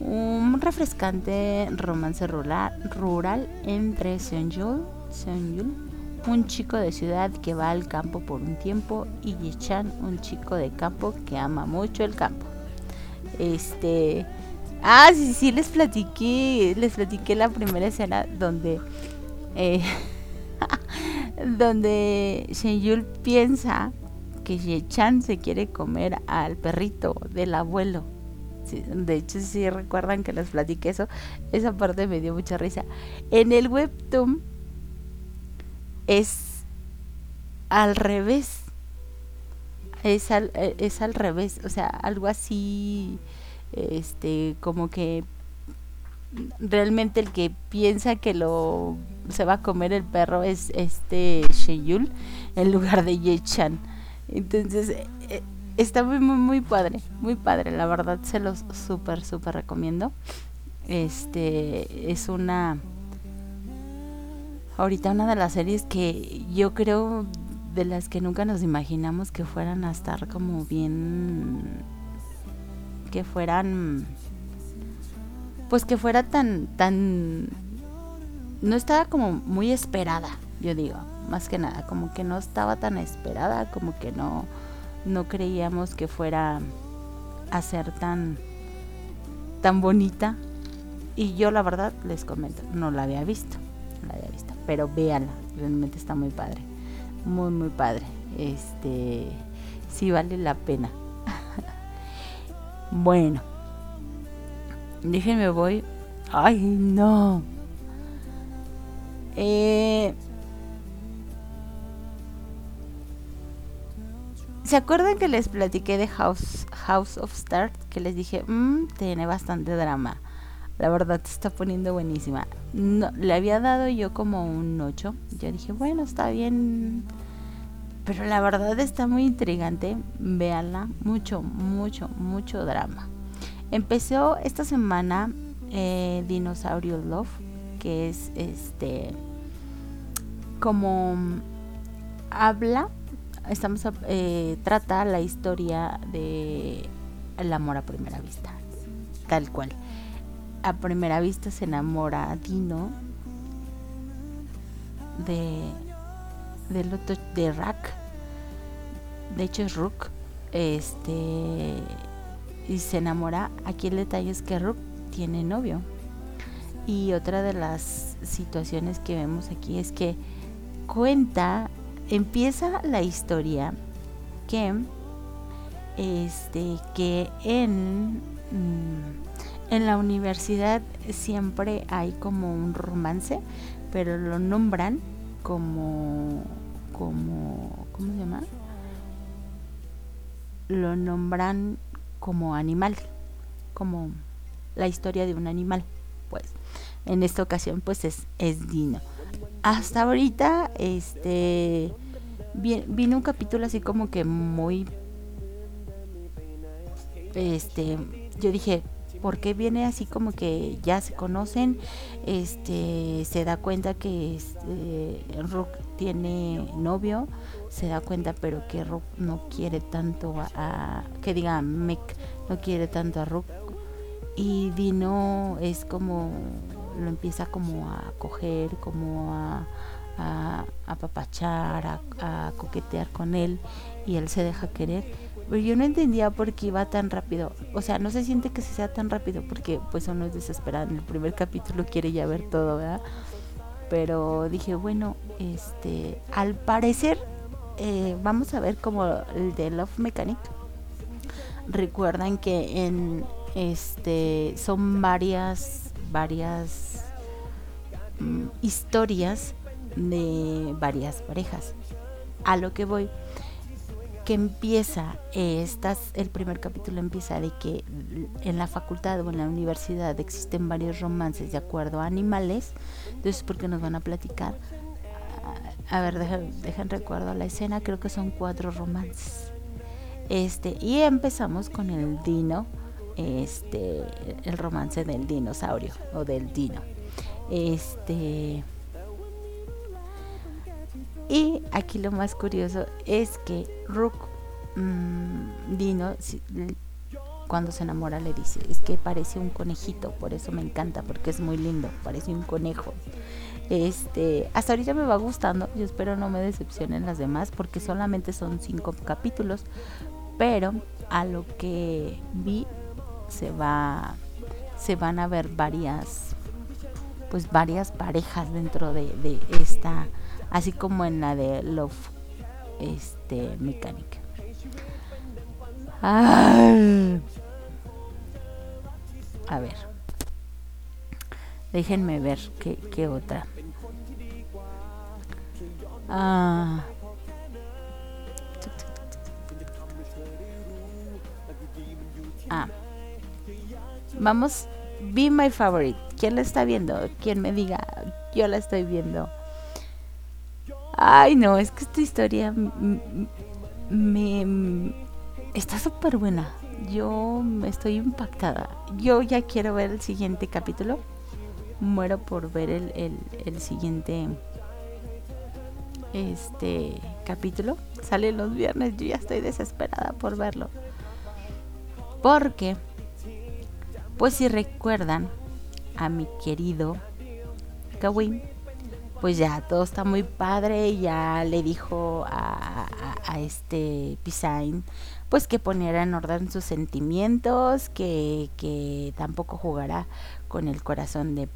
Speaker 1: un refrescante romance rural, entre Seonyul, un chico de ciudad que va al campo por un tiempo, y Yechan, un chico de campo que ama mucho el campo. Este, ah, sí, sí, les platiqué, les platiqué la primera escena donde, eh, *laughs* donde piensa que Yechan se quiere comer al perrito del abuelo de hecho, si recuerdan que les platiqué eso, esa parte me dio mucha risa. En el webtoon es al revés. Es al, es al revés, o sea, algo así, este, como que realmente el que piensa que lo se va a comer el perro es este Sheyul en lugar de Yechan. Entonces, eh, está muy, muy, muy padre, muy padre, la verdad se los súper, súper recomiendo. Este es una, ahorita una de las series que yo creo de las que nunca nos imaginamos que fueran a estar como bien, que fueran, pues que fuera tan, tan, no estaba como muy esperada, yo digo, más que nada, como que no estaba tan esperada, como que no no creíamos que fuera a ser tan tan bonita. Y yo la verdad les comento no la había visto no la había visto pero véanla realmente está muy padre muy muy padre. Este sí vale la pena. *laughs* Bueno déjenme voy. Ay no. Eh ¿Se acuerdan que les platiqué de House, House of Stars? Que les dije, mmm, tiene bastante drama. La verdad se está poniendo buenísima. No, le había dado yo como un 8. Yo dije, bueno, está bien. Pero la verdad está muy intrigante. Véanla. Mucho, mucho, mucho drama. Empezó esta semana eh, Dinosaurio Love. Que es este. Como habla estamos eh, trata la historia de el amor a primera vista, tal cual. A primera vista se enamora Dino de del otro de Rack. De hecho es Rook. Este y se enamora. Aquí el detalle es que Rook tiene novio. Y otra de las situaciones que vemos aquí es que cuenta empieza la historia que este que en mm, en la universidad siempre hay como un romance pero lo nombran como como cómo se llama lo nombran como animal como la historia de un animal, pues. En esta ocasión, pues es, es Dino. Hasta ahorita, este, vino un capítulo así como que muy, este, yo dije, ¿por qué viene así como que ya se conocen? Este, se da cuenta que este, Rook tiene novio, se da cuenta pero que Rook no quiere tanto a, que diga Mick no quiere tanto a Rook y Dino es como lo empieza como a coger, como a, a, a, a, coquetear con él y él se deja querer. Pero yo no entendía por qué iba tan rápido. O sea, no se siente que se sea tan rápido porque pues uno es desesperado. En el primer capítulo quiere ya ver todo, ¿verdad? Pero dije, bueno, este, al parecer eh, vamos a ver como el de Love Mechanic. Recuerdan que en este son varias varias mm, historias de varias parejas. A lo que voy, que empieza, eh, el primer capítulo empieza de que en la facultad o en la universidad existen varios romances de acuerdo a animales. Entonces, ¿por qué nos van a platicar? A ver, dejen, dejen recuerdo la escena, creo que son cuatro romances. Este, y empezamos con el dino, este, el romance del dinosaurio o del dino. Este. Y aquí lo más curioso es que Rook mmm, Dino cuando se enamora le dice, es que parece un conejito, por eso me encanta, porque es muy lindo, parece un conejo. Este, hasta ahorita me va gustando, yo espero no me decepcionen las demás, porque solamente son cinco capítulos, pero a lo que vi se va se van a ver varias pues varias parejas dentro de, esta así como en la de Love este Mechanic. A ver. Déjenme ver qué, qué otra. Ah. Ah. Vamos, Be My Favorite. ¿Quién la está viendo? ¿Quién me diga? Yo la estoy viendo. Ay, no, es que esta historia me, está súper buena. Yo estoy impactada. Yo ya quiero ver el siguiente capítulo. Muero por ver el, el, el siguiente este capítulo. Sale los viernes. Yo ya estoy desesperada por verlo. Porque, pues si recuerdan a mi querido Kawin, pues ya todo está muy padre. Ya le dijo a, este Pisain, pues que poniera en orden sus sentimientos, que, que tampoco jugará con el corazón de,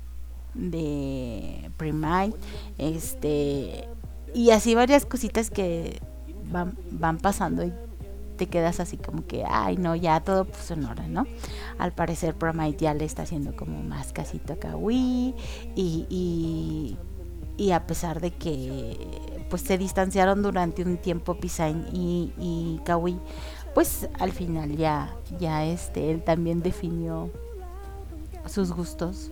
Speaker 1: de Primite, este, y así varias cositas que van, van pasando y te quedas así como que, ay, no, ya todo en orden, ¿no? Al parecer Promite ya le está haciendo como más casito a Kawi y, y, a pesar de que pues se distanciaron durante un tiempo Pisain y, y Kawi, pues al final ya, ya este, él también definió sus gustos.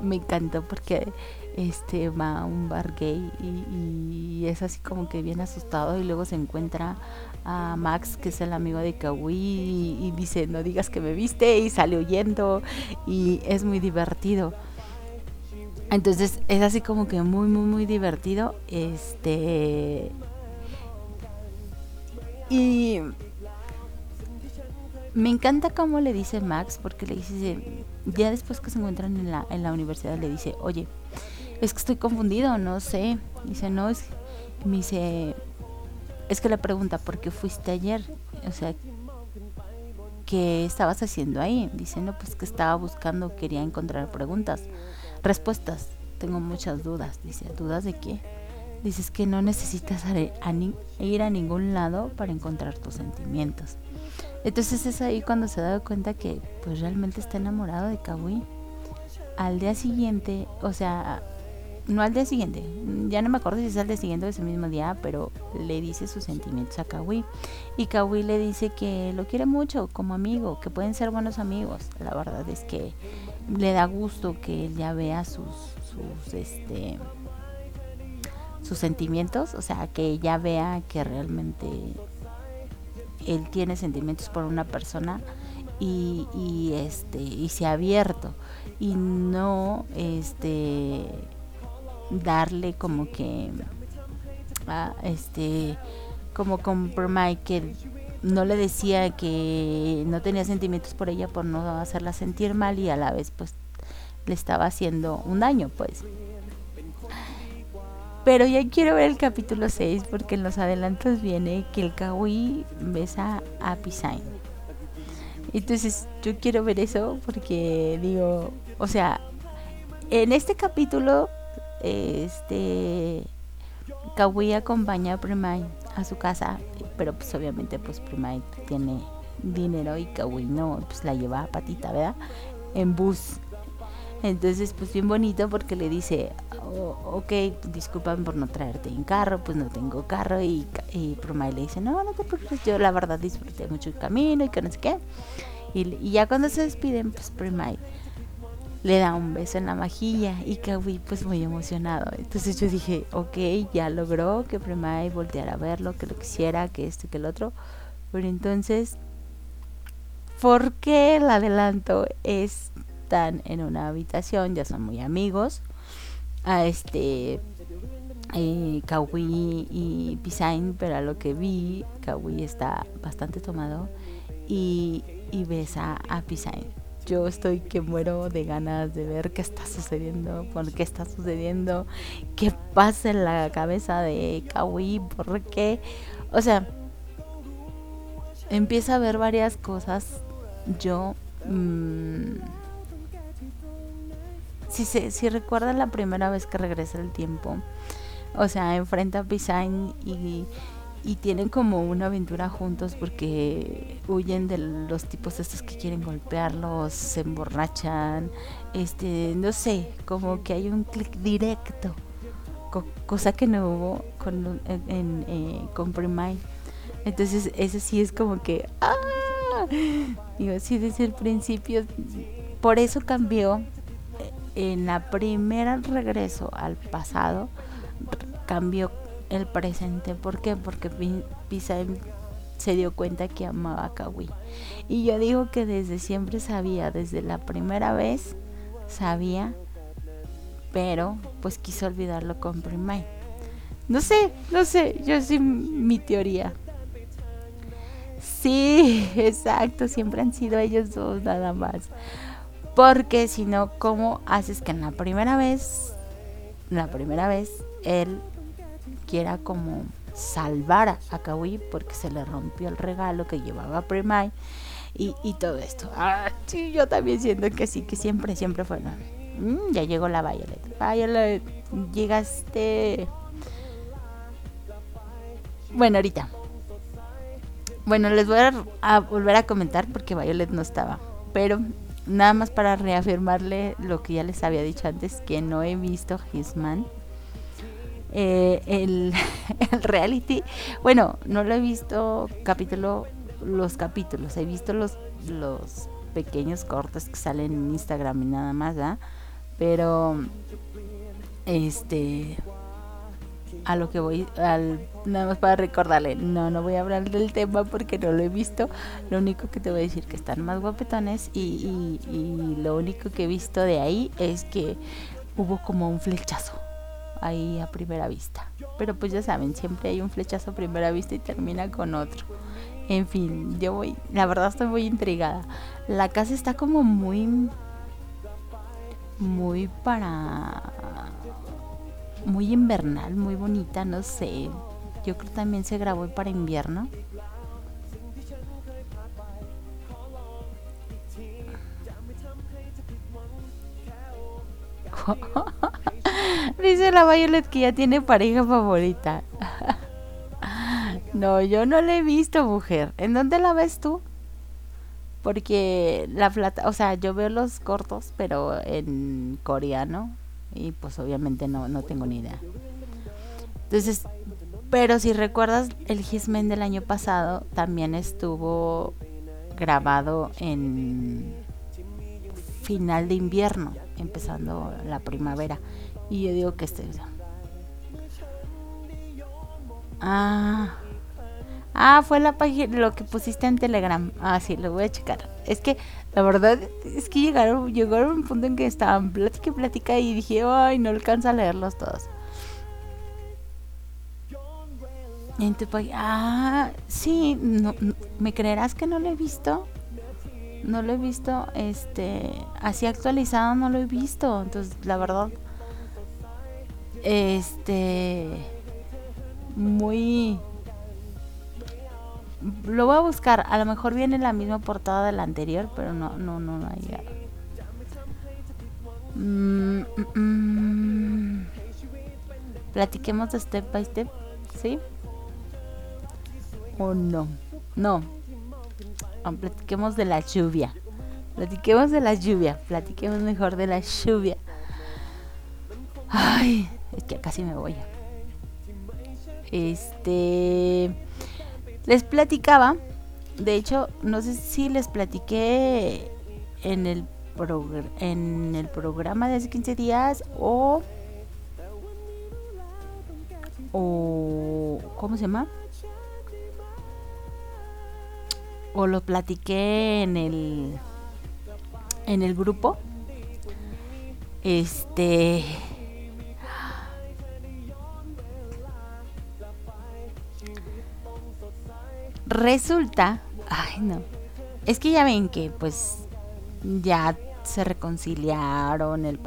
Speaker 1: Me encantó porque este va a un bar gay y, y, es así como que bien asustado y luego se encuentra a Max, que es el amigo de Kawi, y, dice, no digas que me viste, y sale huyendo, y es muy divertido. Entonces es así como que muy, muy, muy divertido. Este. Y me encanta cómo le dice Max, porque le dice, ya después que se encuentran en la, en la universidad, le dice, oye, es que estoy confundido, no sé. Dice, no, es. Me dice, es que le pregunta, ¿por qué fuiste ayer? O sea, ¿qué estabas haciendo ahí? Dice, no, pues que estaba buscando, quería encontrar preguntas, respuestas. Tengo muchas dudas. Dice, ¿dudas de qué? Dices que no necesitas ir a ningún lado para encontrar tus sentimientos. Entonces es ahí cuando se da cuenta que pues realmente está enamorado de Kawi. Al día siguiente, o sea, no al día siguiente, ya no me acuerdo si es al día siguiente o ese mismo día, pero le dice sus sentimientos a Kawi. Y Kawi le dice que lo quiere mucho como amigo, que pueden ser buenos amigos. La verdad es que le da gusto que él ya vea sus, sus, este, sus sentimientos, o sea, que ella vea que realmente él tiene sentimientos por una persona y, y este y se ha abierto y no este darle como que ah, este como con que no le decía que no tenía sentimientos por ella por no hacerla sentir mal y a la vez pues le estaba haciendo un daño pues pero ya quiero ver el capítulo 6 porque en los adelantos viene que el Kawi besa a Pisain. Entonces yo quiero ver eso porque digo, o sea, en este capítulo este Kawi acompaña a Primai a su casa, pero pues obviamente pues Primai tiene dinero y Kawi no, pues la lleva a patita, ¿verdad? En bus. Entonces pues bien bonito porque le dice, oh, ok, por no traerte en carro, pues no tengo carro y, y Primai le dice, no, no te preocupes, yo la verdad disfruté mucho el camino y que no sé qué. Y, y ya cuando se despiden, pues Primai le da un beso en la majilla y Kawi pues muy emocionado. Entonces yo dije, ok, ya logró que Premay volteara a verlo, que lo quisiera, que esto que el otro. Pero entonces, ¿por qué el adelanto están en una habitación? Ya son muy amigos. A este eh, Kawi y Pisain, pero a lo que vi, Kawi está bastante tomado y, y besa a Pisain yo estoy que muero de ganas de ver qué está sucediendo, por qué está sucediendo, qué pasa en la cabeza de Kawi, por qué. O sea, empieza a ver varias cosas. Yo. Mmm, si, se, si recuerdan la primera vez que regresa el tiempo, o sea, enfrenta a Pisain y y tienen como una aventura juntos porque huyen de los tipos estos que quieren golpearlos, se emborrachan, este, no sé, como que hay un clic directo, cosa que no hubo con, en, eh, con Entonces, ese sí es como que, ¡ah! Digo, sí, desde el principio, por eso cambió eh, en la primera regreso al pasado, cambió el presente. ¿Por qué? Porque Pisa se dio cuenta que amaba a Kawi. Y yo digo que desde siempre sabía, desde la primera vez sabía, pero pues quiso olvidarlo con Primay. No sé, no sé, yo sí mi teoría. Sí, *laughs* exacto, siempre han sido ellos dos nada más. Porque si no, ¿cómo haces que en la primera vez, la primera vez, él quiera como salvar a Kawi porque se le rompió el regalo que llevaba Premai y, y todo esto. Ah, sí, yo también siento que sí, que siempre, siempre fue. Mm, ya llegó la Violet. Violet, llegaste. Bueno, ahorita. Bueno, les voy a, volver a comentar porque Violet no estaba. Pero nada más para reafirmarle lo que ya les había dicho antes, que no he visto Hisman eh, *laughs* el, reality. Bueno, no lo he visto capítulo, los capítulos, he visto los, los pequeños cortes que salen en Instagram y nada más, Pero, este, a lo que voy, al, nada más para recordarle, no, no voy a hablar del tema porque no lo he visto. Lo único que te voy a decir que están más guapetones y, y lo único que he visto de ahí es que hubo como un flechazo ahí a primera vista. Pero pues ya saben, siempre hay un flechazo a primera vista y termina con otro. En fin, yo voy, la verdad estoy muy intrigada. La casa está como muy, muy para, muy invernal, muy bonita, no sé. Yo creo que también se grabó para invierno. *laughs* *laughs* Dice la Violet que ya tiene pareja favorita. no, yo no la he visto, mujer. ¿En dónde la ves tú? Porque la plata, o sea, yo veo los cortos, pero en coreano. y pues obviamente no, no tengo ni idea. Entonces, pero si recuerdas, el Gismen del año pasado también estuvo grabado en final de invierno, empezando la primavera. Y yo digo que este... Ah, ah, fue la página, lo que pusiste en Telegram. Ah, sí, lo voy a checar. Es que la verdad es que llegaron, llegaron a un punto en que estaban plática y plática y dije, ay, no alcanza a leerlos todos. En tu ah, sí, no, ¿me creerás que no lo he visto? No lo he visto, este, así actualizado no lo he visto. Entonces, la verdad, este, muy lo voy a buscar. A lo mejor viene la misma portada de la anterior, pero no, no, no, no ha. Mm, mm, mm. Platiquemos de step by step, ¿sí? ¿O no? No. Ah, platiquemos de la lluvia. Platiquemos de la lluvia. Platiquemos mejor de la lluvia. Ay, es que casi me voy. Este les platicaba, de hecho, no sé si les platiqué en el, en el programa de hace 15 días o, o... ¿Cómo se llama? O lo platiqué en el en el grupo. Este Resulta, ay no, es que ya ven que pues ya se reconciliaron el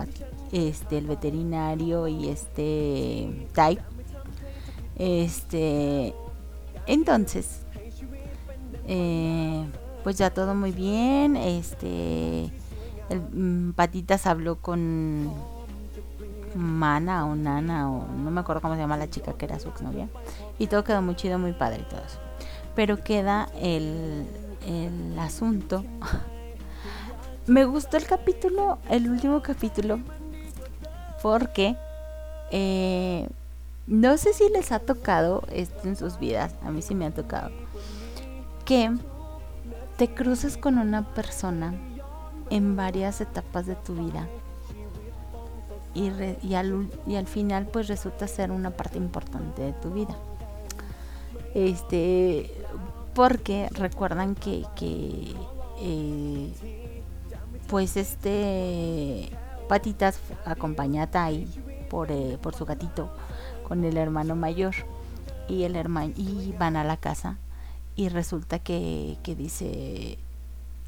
Speaker 1: este el veterinario y este Tai. Este entonces eh, pues ya todo muy bien. Este el, mm, Patitas habló con Mana o Nana o no me acuerdo cómo se llama la chica que era su exnovia y todo quedó muy chido, muy padre y todo eso pero queda el, el asunto. Me gustó el capítulo, el último capítulo, porque eh, no sé si les ha tocado esto en sus vidas, a mí sí me ha tocado, que te cruces con una persona en varias etapas de tu vida y, y, al, y al final pues resulta ser una parte importante de tu vida. Este, porque recuerdan que, que eh, pues este Patitas acompaña a Tai por, eh, por su gatito con el hermano mayor y el hermano y van a la casa y resulta que, que dice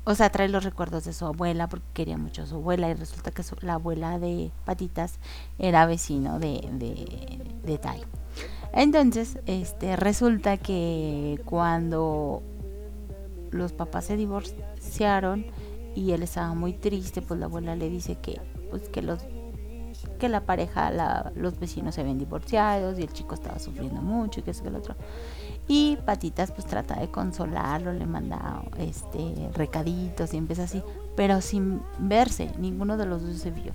Speaker 1: o sea, trae los recuerdos de su abuela porque quería mucho a su abuela y resulta que la abuela de Patitas era vecino de, de, de Tai. Entonces, este, resulta que cuando los papás se divorciaron y él estaba muy triste, pues la abuela le dice que, pues que los que la pareja, los vecinos se ven divorciados y el chico estaba sufriendo mucho y que es que el otro. Y Patitas pues trata de consolarlo, le manda este recaditos y empieza así, pero sin verse, ninguno de los dos se vio.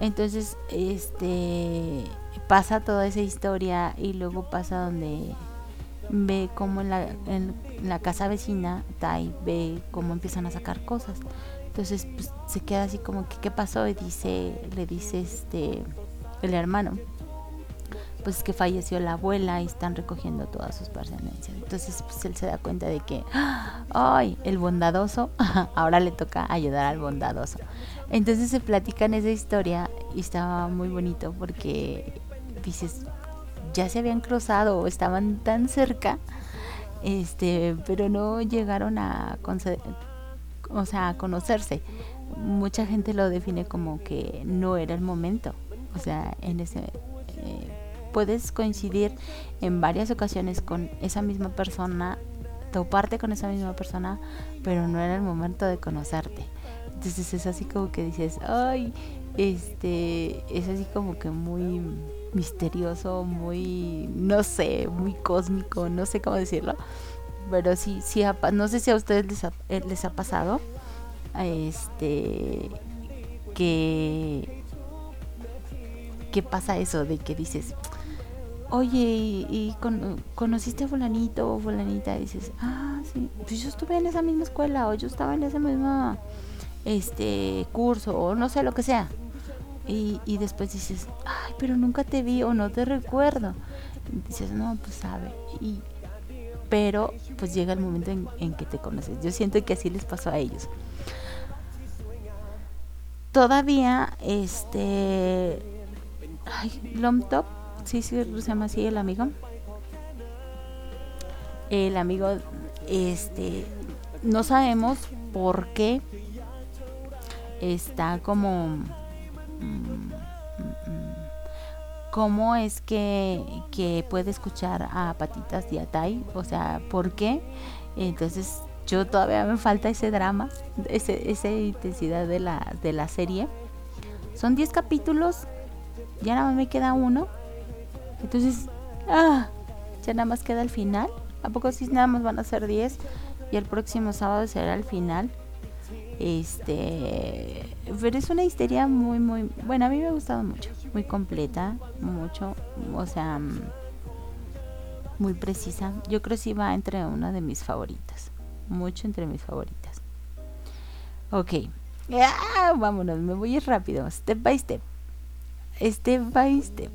Speaker 1: Entonces, este pasa toda esa historia y luego pasa donde ve como en la, casa vecina, Tai ve cómo empiezan a sacar cosas. Entonces pues, se queda así como que qué pasó y dice, le dice este el hermano, pues que falleció la abuela y están recogiendo todas sus pertenencias. Entonces pues él se da cuenta de que, ay, el bondadoso, *laughs* ahora le toca ayudar al bondadoso. Entonces se platican esa historia y estaba muy bonito porque dices, ya se habían cruzado o estaban tan cerca, este, pero no llegaron a, o sea, a conocerse. Mucha gente lo define como que no era el momento. O sea, en ese eh, puedes coincidir en varias ocasiones con esa misma persona, toparte con esa misma persona, pero no era el momento de conocerte. Entonces es así como que dices, ay, este, es así como que muy misterioso, muy, no sé, muy cósmico, no sé cómo decirlo. Pero sí, sí, no sé si a ustedes les ha, eh, les ha pasado, este, que qué pasa eso de que dices, oye, ¿y, conociste a fulanito o fulanita? Y dices, ah, sí, pues yo estuve en esa misma escuela o yo estaba en ese mismo este curso o no sé lo que sea. Y, y después dices, ay, pero nunca te vi o no te recuerdo. dices, no, pues sabe. Y, pero pues llega el momento en, en que te conoces. Yo siento que así les pasó a ellos. Todavía, este, ay, Lomtop sí, sí, se llama así el amigo. El amigo, este, no sabemos por qué está como... Mm, ¿Cómo es que, que puede escuchar a Patitas de Atay? O sea, ¿por qué? Entonces yo todavía me falta ese drama, ese, esa intensidad de la, de la serie. Son 10 capítulos, ya nada más me queda uno. Entonces, ah, ya nada más queda el final. ¿A poco sí nada más van a ser 10? Y el próximo sábado será el final. Este, pero es una histeria muy, muy, bueno, a mí me ha gustado mucho, muy completa, mucho, o sea, muy precisa. Yo creo que sí va entre una de mis favoritas, mucho entre mis favoritas. Ok, ah, vámonos, me voy rápido, step by step, step by step.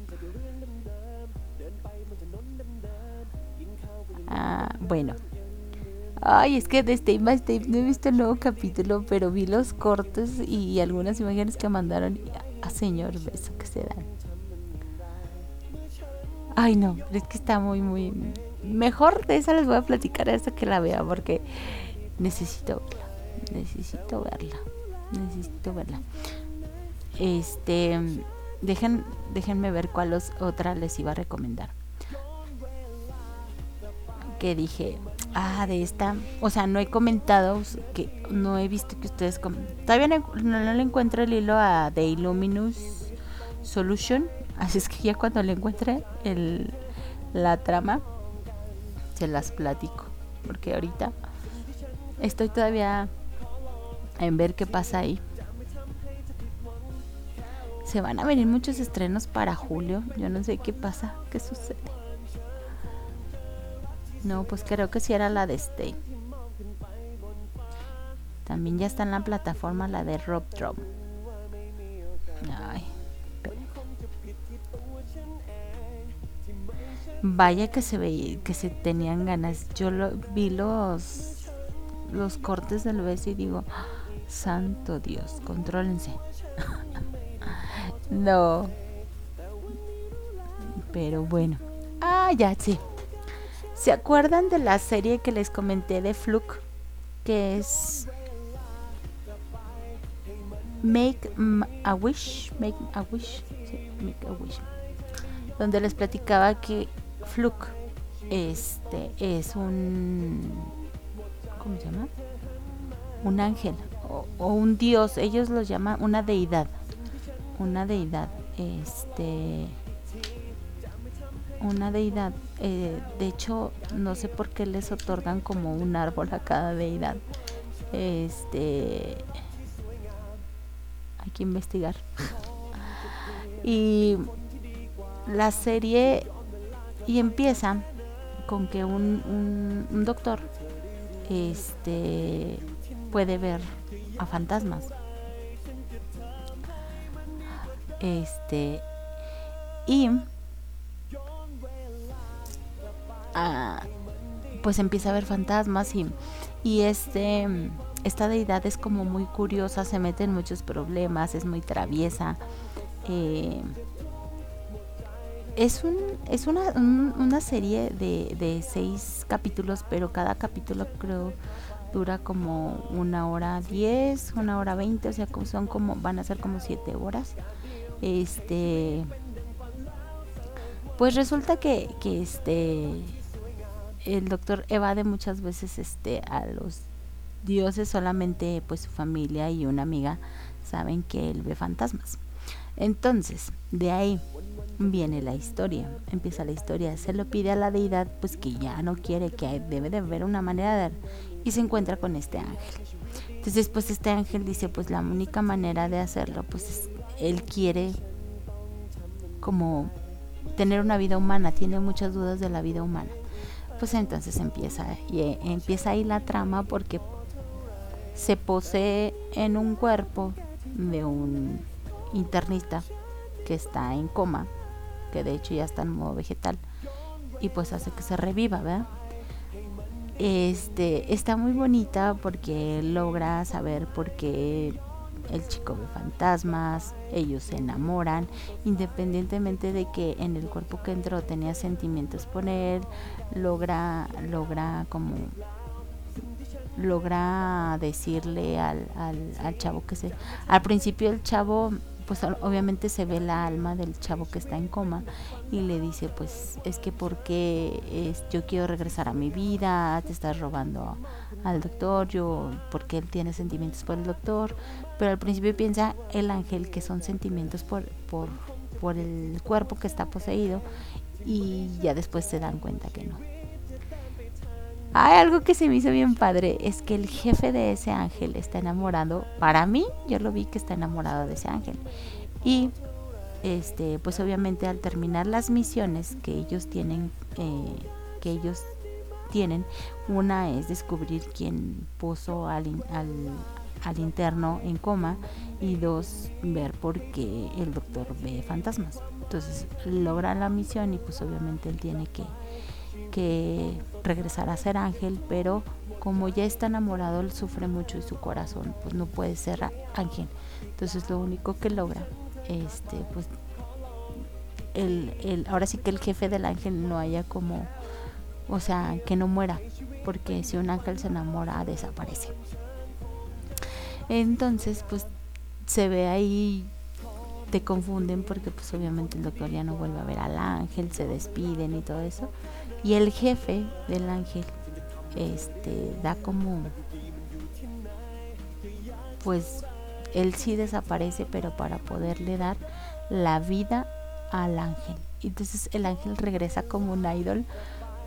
Speaker 1: Ah, bueno. Ay, es que de Stay by Stay no he visto el nuevo capítulo, pero vi los cortes y algunas imágenes que mandaron. A señor beso que se dan. Ay, no, es que está muy, muy. Mejor de esa les voy a platicar hasta que la vea, porque necesito verla. Necesito verla. Necesito verla. Este. Déjenme ver cuál otra les iba a recomendar que dije, ah, de esta, o sea, no he comentado, que no he visto que ustedes, todavía no, le encuentro el hilo a The Illuminous Solution, *laughs* así es que ya cuando le encuentre el, la trama, se las platico, porque ahorita estoy todavía en ver qué pasa ahí. Se van a venir muchos estrenos para julio, yo no sé qué pasa, qué sucede. No, pues creo que sí era la de Stay. También ya está en la plataforma la de Rob Drop. Ay. Vaya que se veía, que se tenían ganas. Yo lo, vi los los cortes del beso y digo, santo Dios, contrólense. *laughs* no. Pero bueno. Ah, ya sí. ¿Se acuerdan de la serie que les comenté de Fluke? Que es Make a Wish, Make a Wish, Make a Wish. Donde les platicaba que Fluke este es un ¿cómo se llama? Un ángel o, o un dios, ellos lo llaman una deidad. Una deidad. Este una deidad. Eh, de hecho, no sé por qué les otorgan como un árbol a cada deidad. Este. Hay que investigar. *laughs* y la serie. Y empieza con que un, un doctor este puede ver a fantasmas. Este y pues empieza a ver fantasmas y, y este esta deidad es como muy curiosa, se mete en muchos problemas, es muy traviesa. Eh, es un, es una, una serie de, de, seis capítulos, pero cada capítulo creo dura como una hora diez, una hora veinte, o sea, son como, van a ser como siete horas. Este, pues resulta que, que este el doctor evade muchas veces este a los dioses solamente pues su familia y una amiga saben que él ve fantasmas. Entonces de ahí viene la historia. Empieza la historia se lo pide a la deidad pues que ya no quiere que debe de haber una manera de dar y se encuentra con este ángel. Entonces pues este ángel dice pues la única manera de hacerlo pues es, él quiere como tener una vida humana, tiene muchas dudas de la vida humana. Pues entonces empieza, y eh, empieza ahí la trama porque se posee en un cuerpo de un internista que está en coma, que de hecho ya está en modo vegetal, y pues hace que se reviva, ¿verdad? Este, está muy bonita porque logra saber por qué el chico ve fantasmas, ellos se enamoran, independientemente de que en el cuerpo que entró tenía sentimientos por él, logra, logra como logra decirle al, al, chavo que se al principio el chavo pues obviamente se ve la alma del chavo que está en coma y le dice pues es que porque es, yo quiero regresar a mi vida, te estás robando al doctor, yo porque él tiene sentimientos por el doctor, pero al principio piensa el ángel que son sentimientos por, por, por el cuerpo que está poseído y ya después se dan cuenta que no. Hay algo que se me hizo bien padre, es que el jefe de ese ángel está enamorado. Para mí, yo lo vi que está enamorado de ese ángel. Y este, pues obviamente al terminar las misiones que ellos tienen, eh, que ellos tienen, una es descubrir quién puso al, al, al interno en coma y dos, ver por qué el doctor ve fantasmas. Entonces logra la misión y pues obviamente él tiene que que regresar a ser ángel, pero como ya está enamorado, él sufre mucho y su corazón pues no puede ser ángel. Entonces lo único que logra, este, pues, el, el, ahora sí que el jefe del ángel no haya como, o sea, que no muera, porque si un ángel se enamora, desaparece. Entonces, pues se ve ahí te confunden porque pues obviamente el doctor ya no vuelve a ver al ángel, se despiden y todo eso. Y el jefe del ángel este da como pues él sí desaparece, pero para poderle dar la vida al ángel. Entonces el ángel regresa como un idol,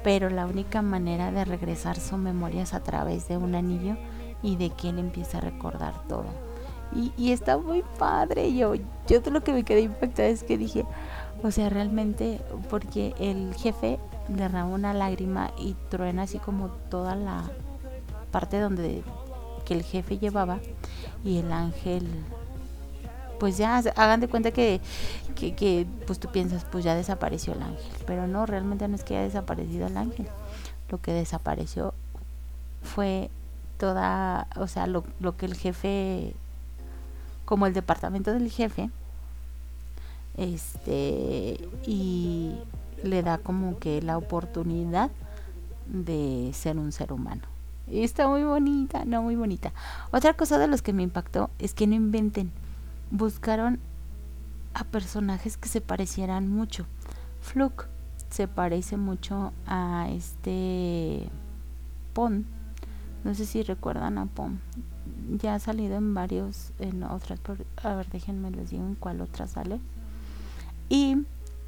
Speaker 1: pero la única manera de regresar son memorias a través de un anillo y de quien empieza a recordar todo. Y, y está muy padre. Yo, yo lo que me quedé impactada es que dije, o sea, realmente, porque el jefe derrama una lágrima y truena así como toda la parte donde que el jefe llevaba y el ángel pues ya hagan de cuenta que, que, que, pues tú piensas pues ya desapareció el ángel pero no realmente no es que haya desaparecido el ángel lo que desapareció fue toda o sea lo, lo que el jefe como el departamento del jefe este y le da como que la oportunidad de ser un ser humano. Y está muy bonita, no muy bonita. Otra cosa de los que me impactó es que no inventen. Buscaron a personajes que se parecieran mucho. Fluke se parece mucho a este Pon. No sé si recuerdan a Pon. Ya ha salido en varios, en otras. a ver, déjenme les digo en cuál otra sale. Y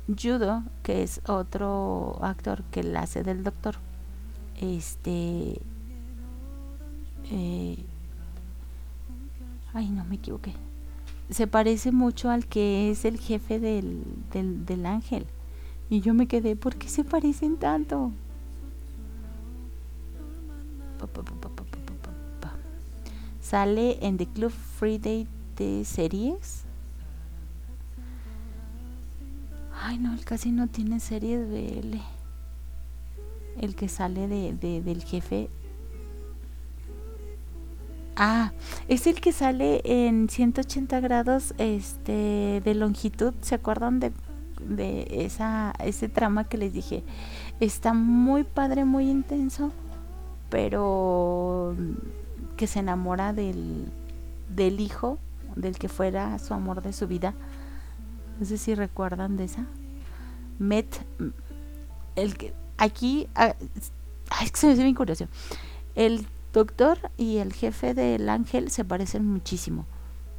Speaker 1: Judo, que es otro actor que la hace del doctor, este, eh, ay no me equivoqué, se parece mucho al que es el jefe del, del, del ángel. Y yo me quedé, ¿por qué se parecen tanto? Sale en The Club Friday de series Ay, no, él casi no tiene series BL. El que sale de, del jefe. Ah, es el que sale en 180 grados este, de longitud. ¿Se acuerdan de, de esa, ese trama que les dije? Está muy padre, muy intenso, pero que se enamora del, del hijo, del que fuera su amor de su vida. No sé si recuerdan de esa. Met, el que aquí, ah, ay, se me hace bien curioso. El doctor y el jefe del ángel se parecen muchísimo,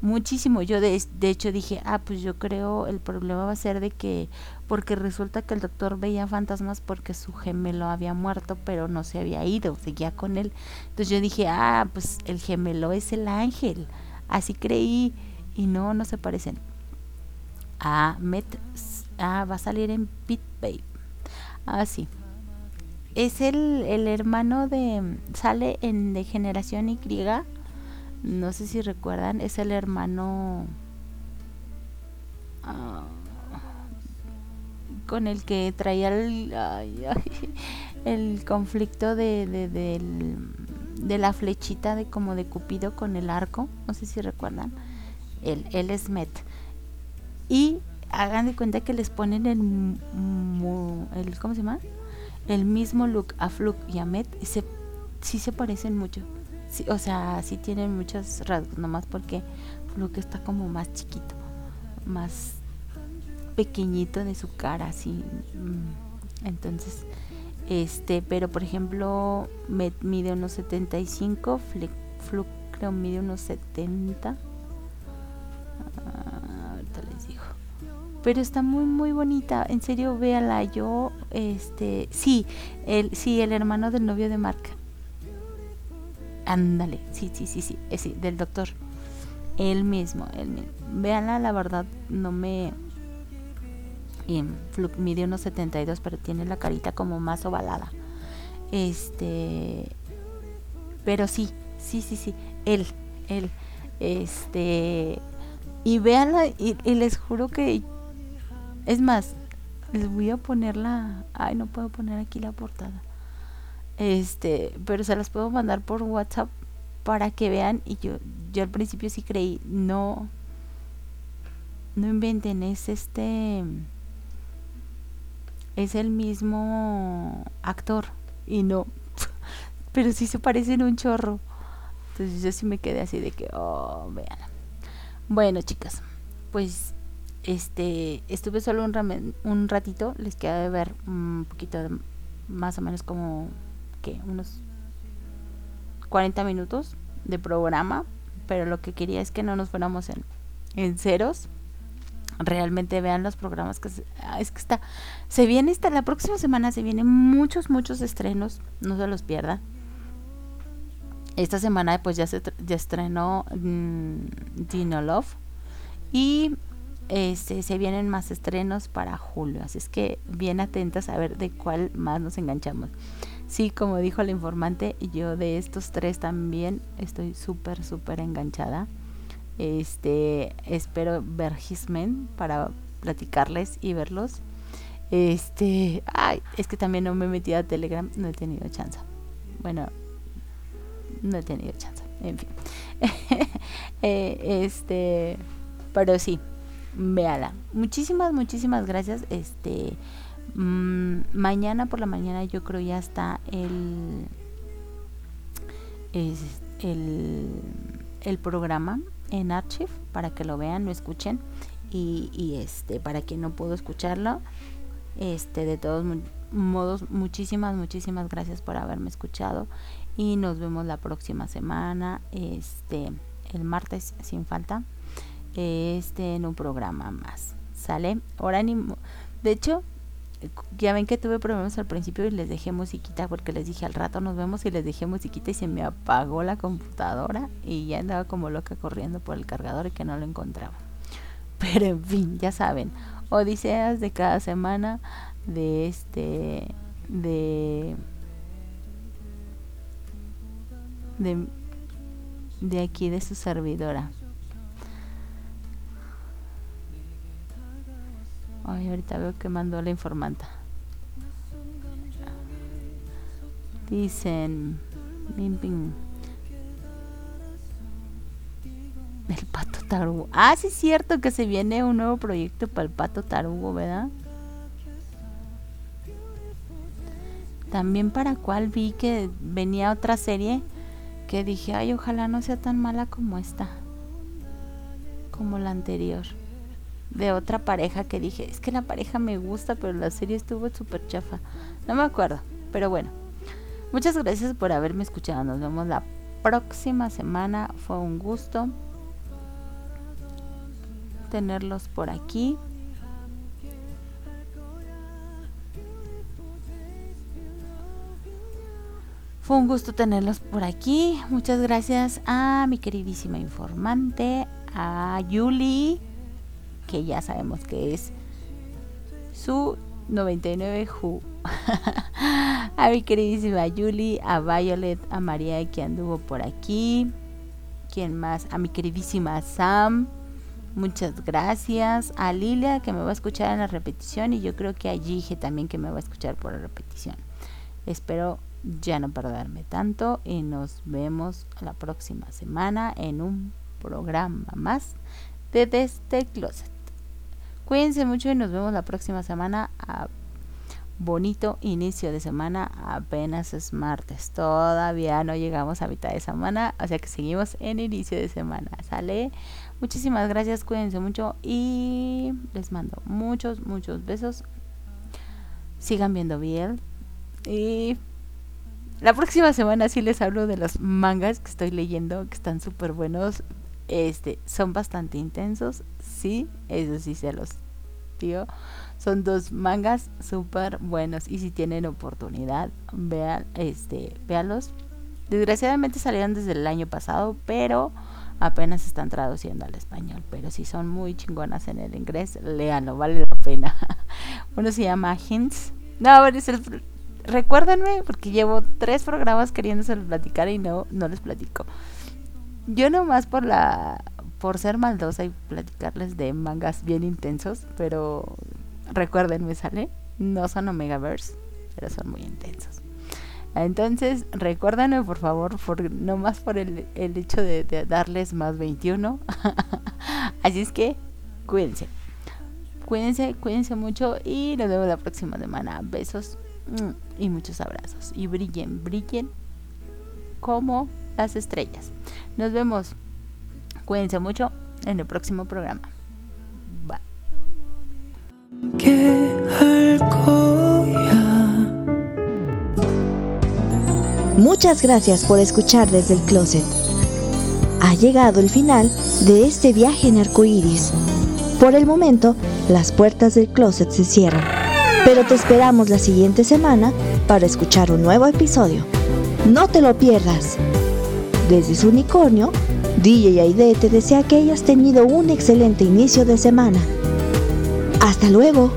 Speaker 1: muchísimo. Yo de, de hecho dije, ah, pues yo creo el problema va a ser de que, porque resulta que el doctor veía fantasmas porque su gemelo había muerto, pero no se había ido, seguía con él. Entonces yo dije, ah, pues el gemelo es el ángel. Así creí y no, no se parecen. A Met Ah, va a salir en Pit Babe. Ah, sí. Es el, el hermano de. Sale en de Generación Y. No sé si recuerdan. Es el hermano. Ah, con el que traía el, conflicto de, de, la flechita de como de Cupido con el arco. No sé si recuerdan. Él, él es Met. Y hagan de cuenta que les ponen el, el ¿cómo se llama? El mismo look a Fluke y a Met y se, sí se parecen mucho. O sea, sí tienen muchos rasgos, nomás porque Fluke está como más chiquito, más pequeñito de su cara, así. Mm, entonces, este, pero por ejemplo, Met mide unos 75, Fluke creo mide unos 70 pero está muy muy bonita en serio véala yo este sí el sí el hermano del novio de Mark ándale sí sí sí sí eh, sí del doctor él mismo él mismo véanla la verdad no me y mide unos 72 pero tiene la carita como más ovalada este pero sí sí sí sí él él este y véanla y les juro que es más, les voy a poner la... Ay, no puedo poner aquí la portada. Este, pero se las puedo mandar por WhatsApp para que vean. Y yo, yo al principio sí creí, no, no inventen, es este, es el mismo actor y no, *laughs* pero sí se parecen un chorro. Entonces yo sí me quedé así de que, oh, vean. Bueno, chicas, pues este estuve solo un, un ratito les queda de ver un poquito más o menos como que unos 40 minutos de programa pero lo que quería es que no nos fuéramos en, en ceros. Realmente vean los programas que ah, es que está se viene esta la próxima semana se vienen muchos muchos estrenos no se los pierdan. Esta semana pues ya se ya estrenó mm, Dino Love y este, se vienen más estrenos para julio, así es que bien atentas a ver de cuál más nos enganchamos. Sí, como dijo el informante, yo de estos tres también estoy súper, súper enganchada. Este, espero ver Hismen para platicarles y verlos. Este, ay, es que también no me he metido a Telegram, no he tenido chance. Bueno, no he tenido chance, en fin. *laughs* Eh, este, pero sí, véala. Muchísimas, muchísimas gracias. Este mm, mañana por la mañana yo creo ya está el el, el programa en Archive para que lo vean, lo escuchen y, este para quien no pudo escucharlo este de todos modos muchísimas muchísimas gracias por haberme escuchado y nos vemos la próxima semana este el martes sin falta este en un programa más. ¿Sale? Ahora. De hecho, ya ven que tuve problemas al principio y les dejé musiquita porque les dije al rato nos vemos y les dejé musiquita y se me apagó la computadora y ya andaba como loca corriendo por el cargador y que no lo encontraba. *laughs* Pero en fin, ya saben, odiseas de cada semana de este de de de aquí de su servidora. Ay, ahorita veo que mandó la informanta. Dicen. El pato tarugo. Ah, sí es cierto que se viene un nuevo proyecto para el pato tarugo, ¿verdad? También para cual vi que venía otra serie que dije, ay, ojalá no sea tan mala como esta. Como la anterior de otra pareja que dije, es que la pareja me gusta, pero la serie estuvo súper chafa. No me acuerdo, pero bueno. Muchas gracias por haberme escuchado. Nos vemos la próxima semana. Fue un gusto tenerlos por aquí. Fue un gusto tenerlos por aquí. Muchas gracias a mi queridísima informante, a Yuli, que ya sabemos que es su 99 Who. *laughs* a mi queridísima Julie, a Violet, a María que anduvo por aquí. ¿Quién más? A mi queridísima Sam. Muchas gracias. A Lilia que me va a escuchar en la repetición y yo creo que a Gige también que me va a escuchar por la repetición. Espero ya no perderme tanto y nos vemos la próxima semana en un programa más de Desde Closet. Cuídense mucho y nos vemos la próxima semana. A bonito inicio de semana. Apenas es martes. Todavía no llegamos a mitad de semana. O sea que seguimos en inicio de semana. ¿Sale? Muchísimas gracias. Cuídense mucho. Y les mando muchos, muchos besos. Sigan viendo bien. Y la próxima semana sí les hablo de los mangas que estoy leyendo, que están súper buenos. Este, son bastante intensos, sí, eso sí se los digo. Son dos mangas súper buenos y si tienen oportunidad, vean, este, véanlos. Desgraciadamente salieron desde el año pasado, pero apenas están traduciendo al español. Pero si son muy chingonas en el inglés, léanlo, vale la pena. *laughs* Uno se llama Hints. No, es el recuérdenme, porque llevo tres programas queriéndose platicar y no, no les platico. Yo nomás por la por ser maldosa y platicarles de mangas bien intensos, pero recuérdenme, ¿sale? No son Omegaverse, pero son muy intensos. Entonces, recuérdenme por favor, por, no más por el, el hecho de, de, darles más 21. *laughs* Así es que, cuídense. Cuídense, cuídense mucho y nos vemos la próxima semana. Besos. Y muchos abrazos. Y brillen, brillen como las estrellas. Nos vemos. Cuídense mucho en el próximo programa. Bye.
Speaker 2: Muchas gracias por escuchar desde el closet. Ha llegado el final de este viaje en arcoíris. Por el momento, las puertas del closet se cierran pero te esperamos la siguiente semana para escuchar un nuevo episodio. No te lo pierdas. Desde su unicornio, DJ Aide te desea que hayas tenido un excelente inicio de semana. Hasta luego.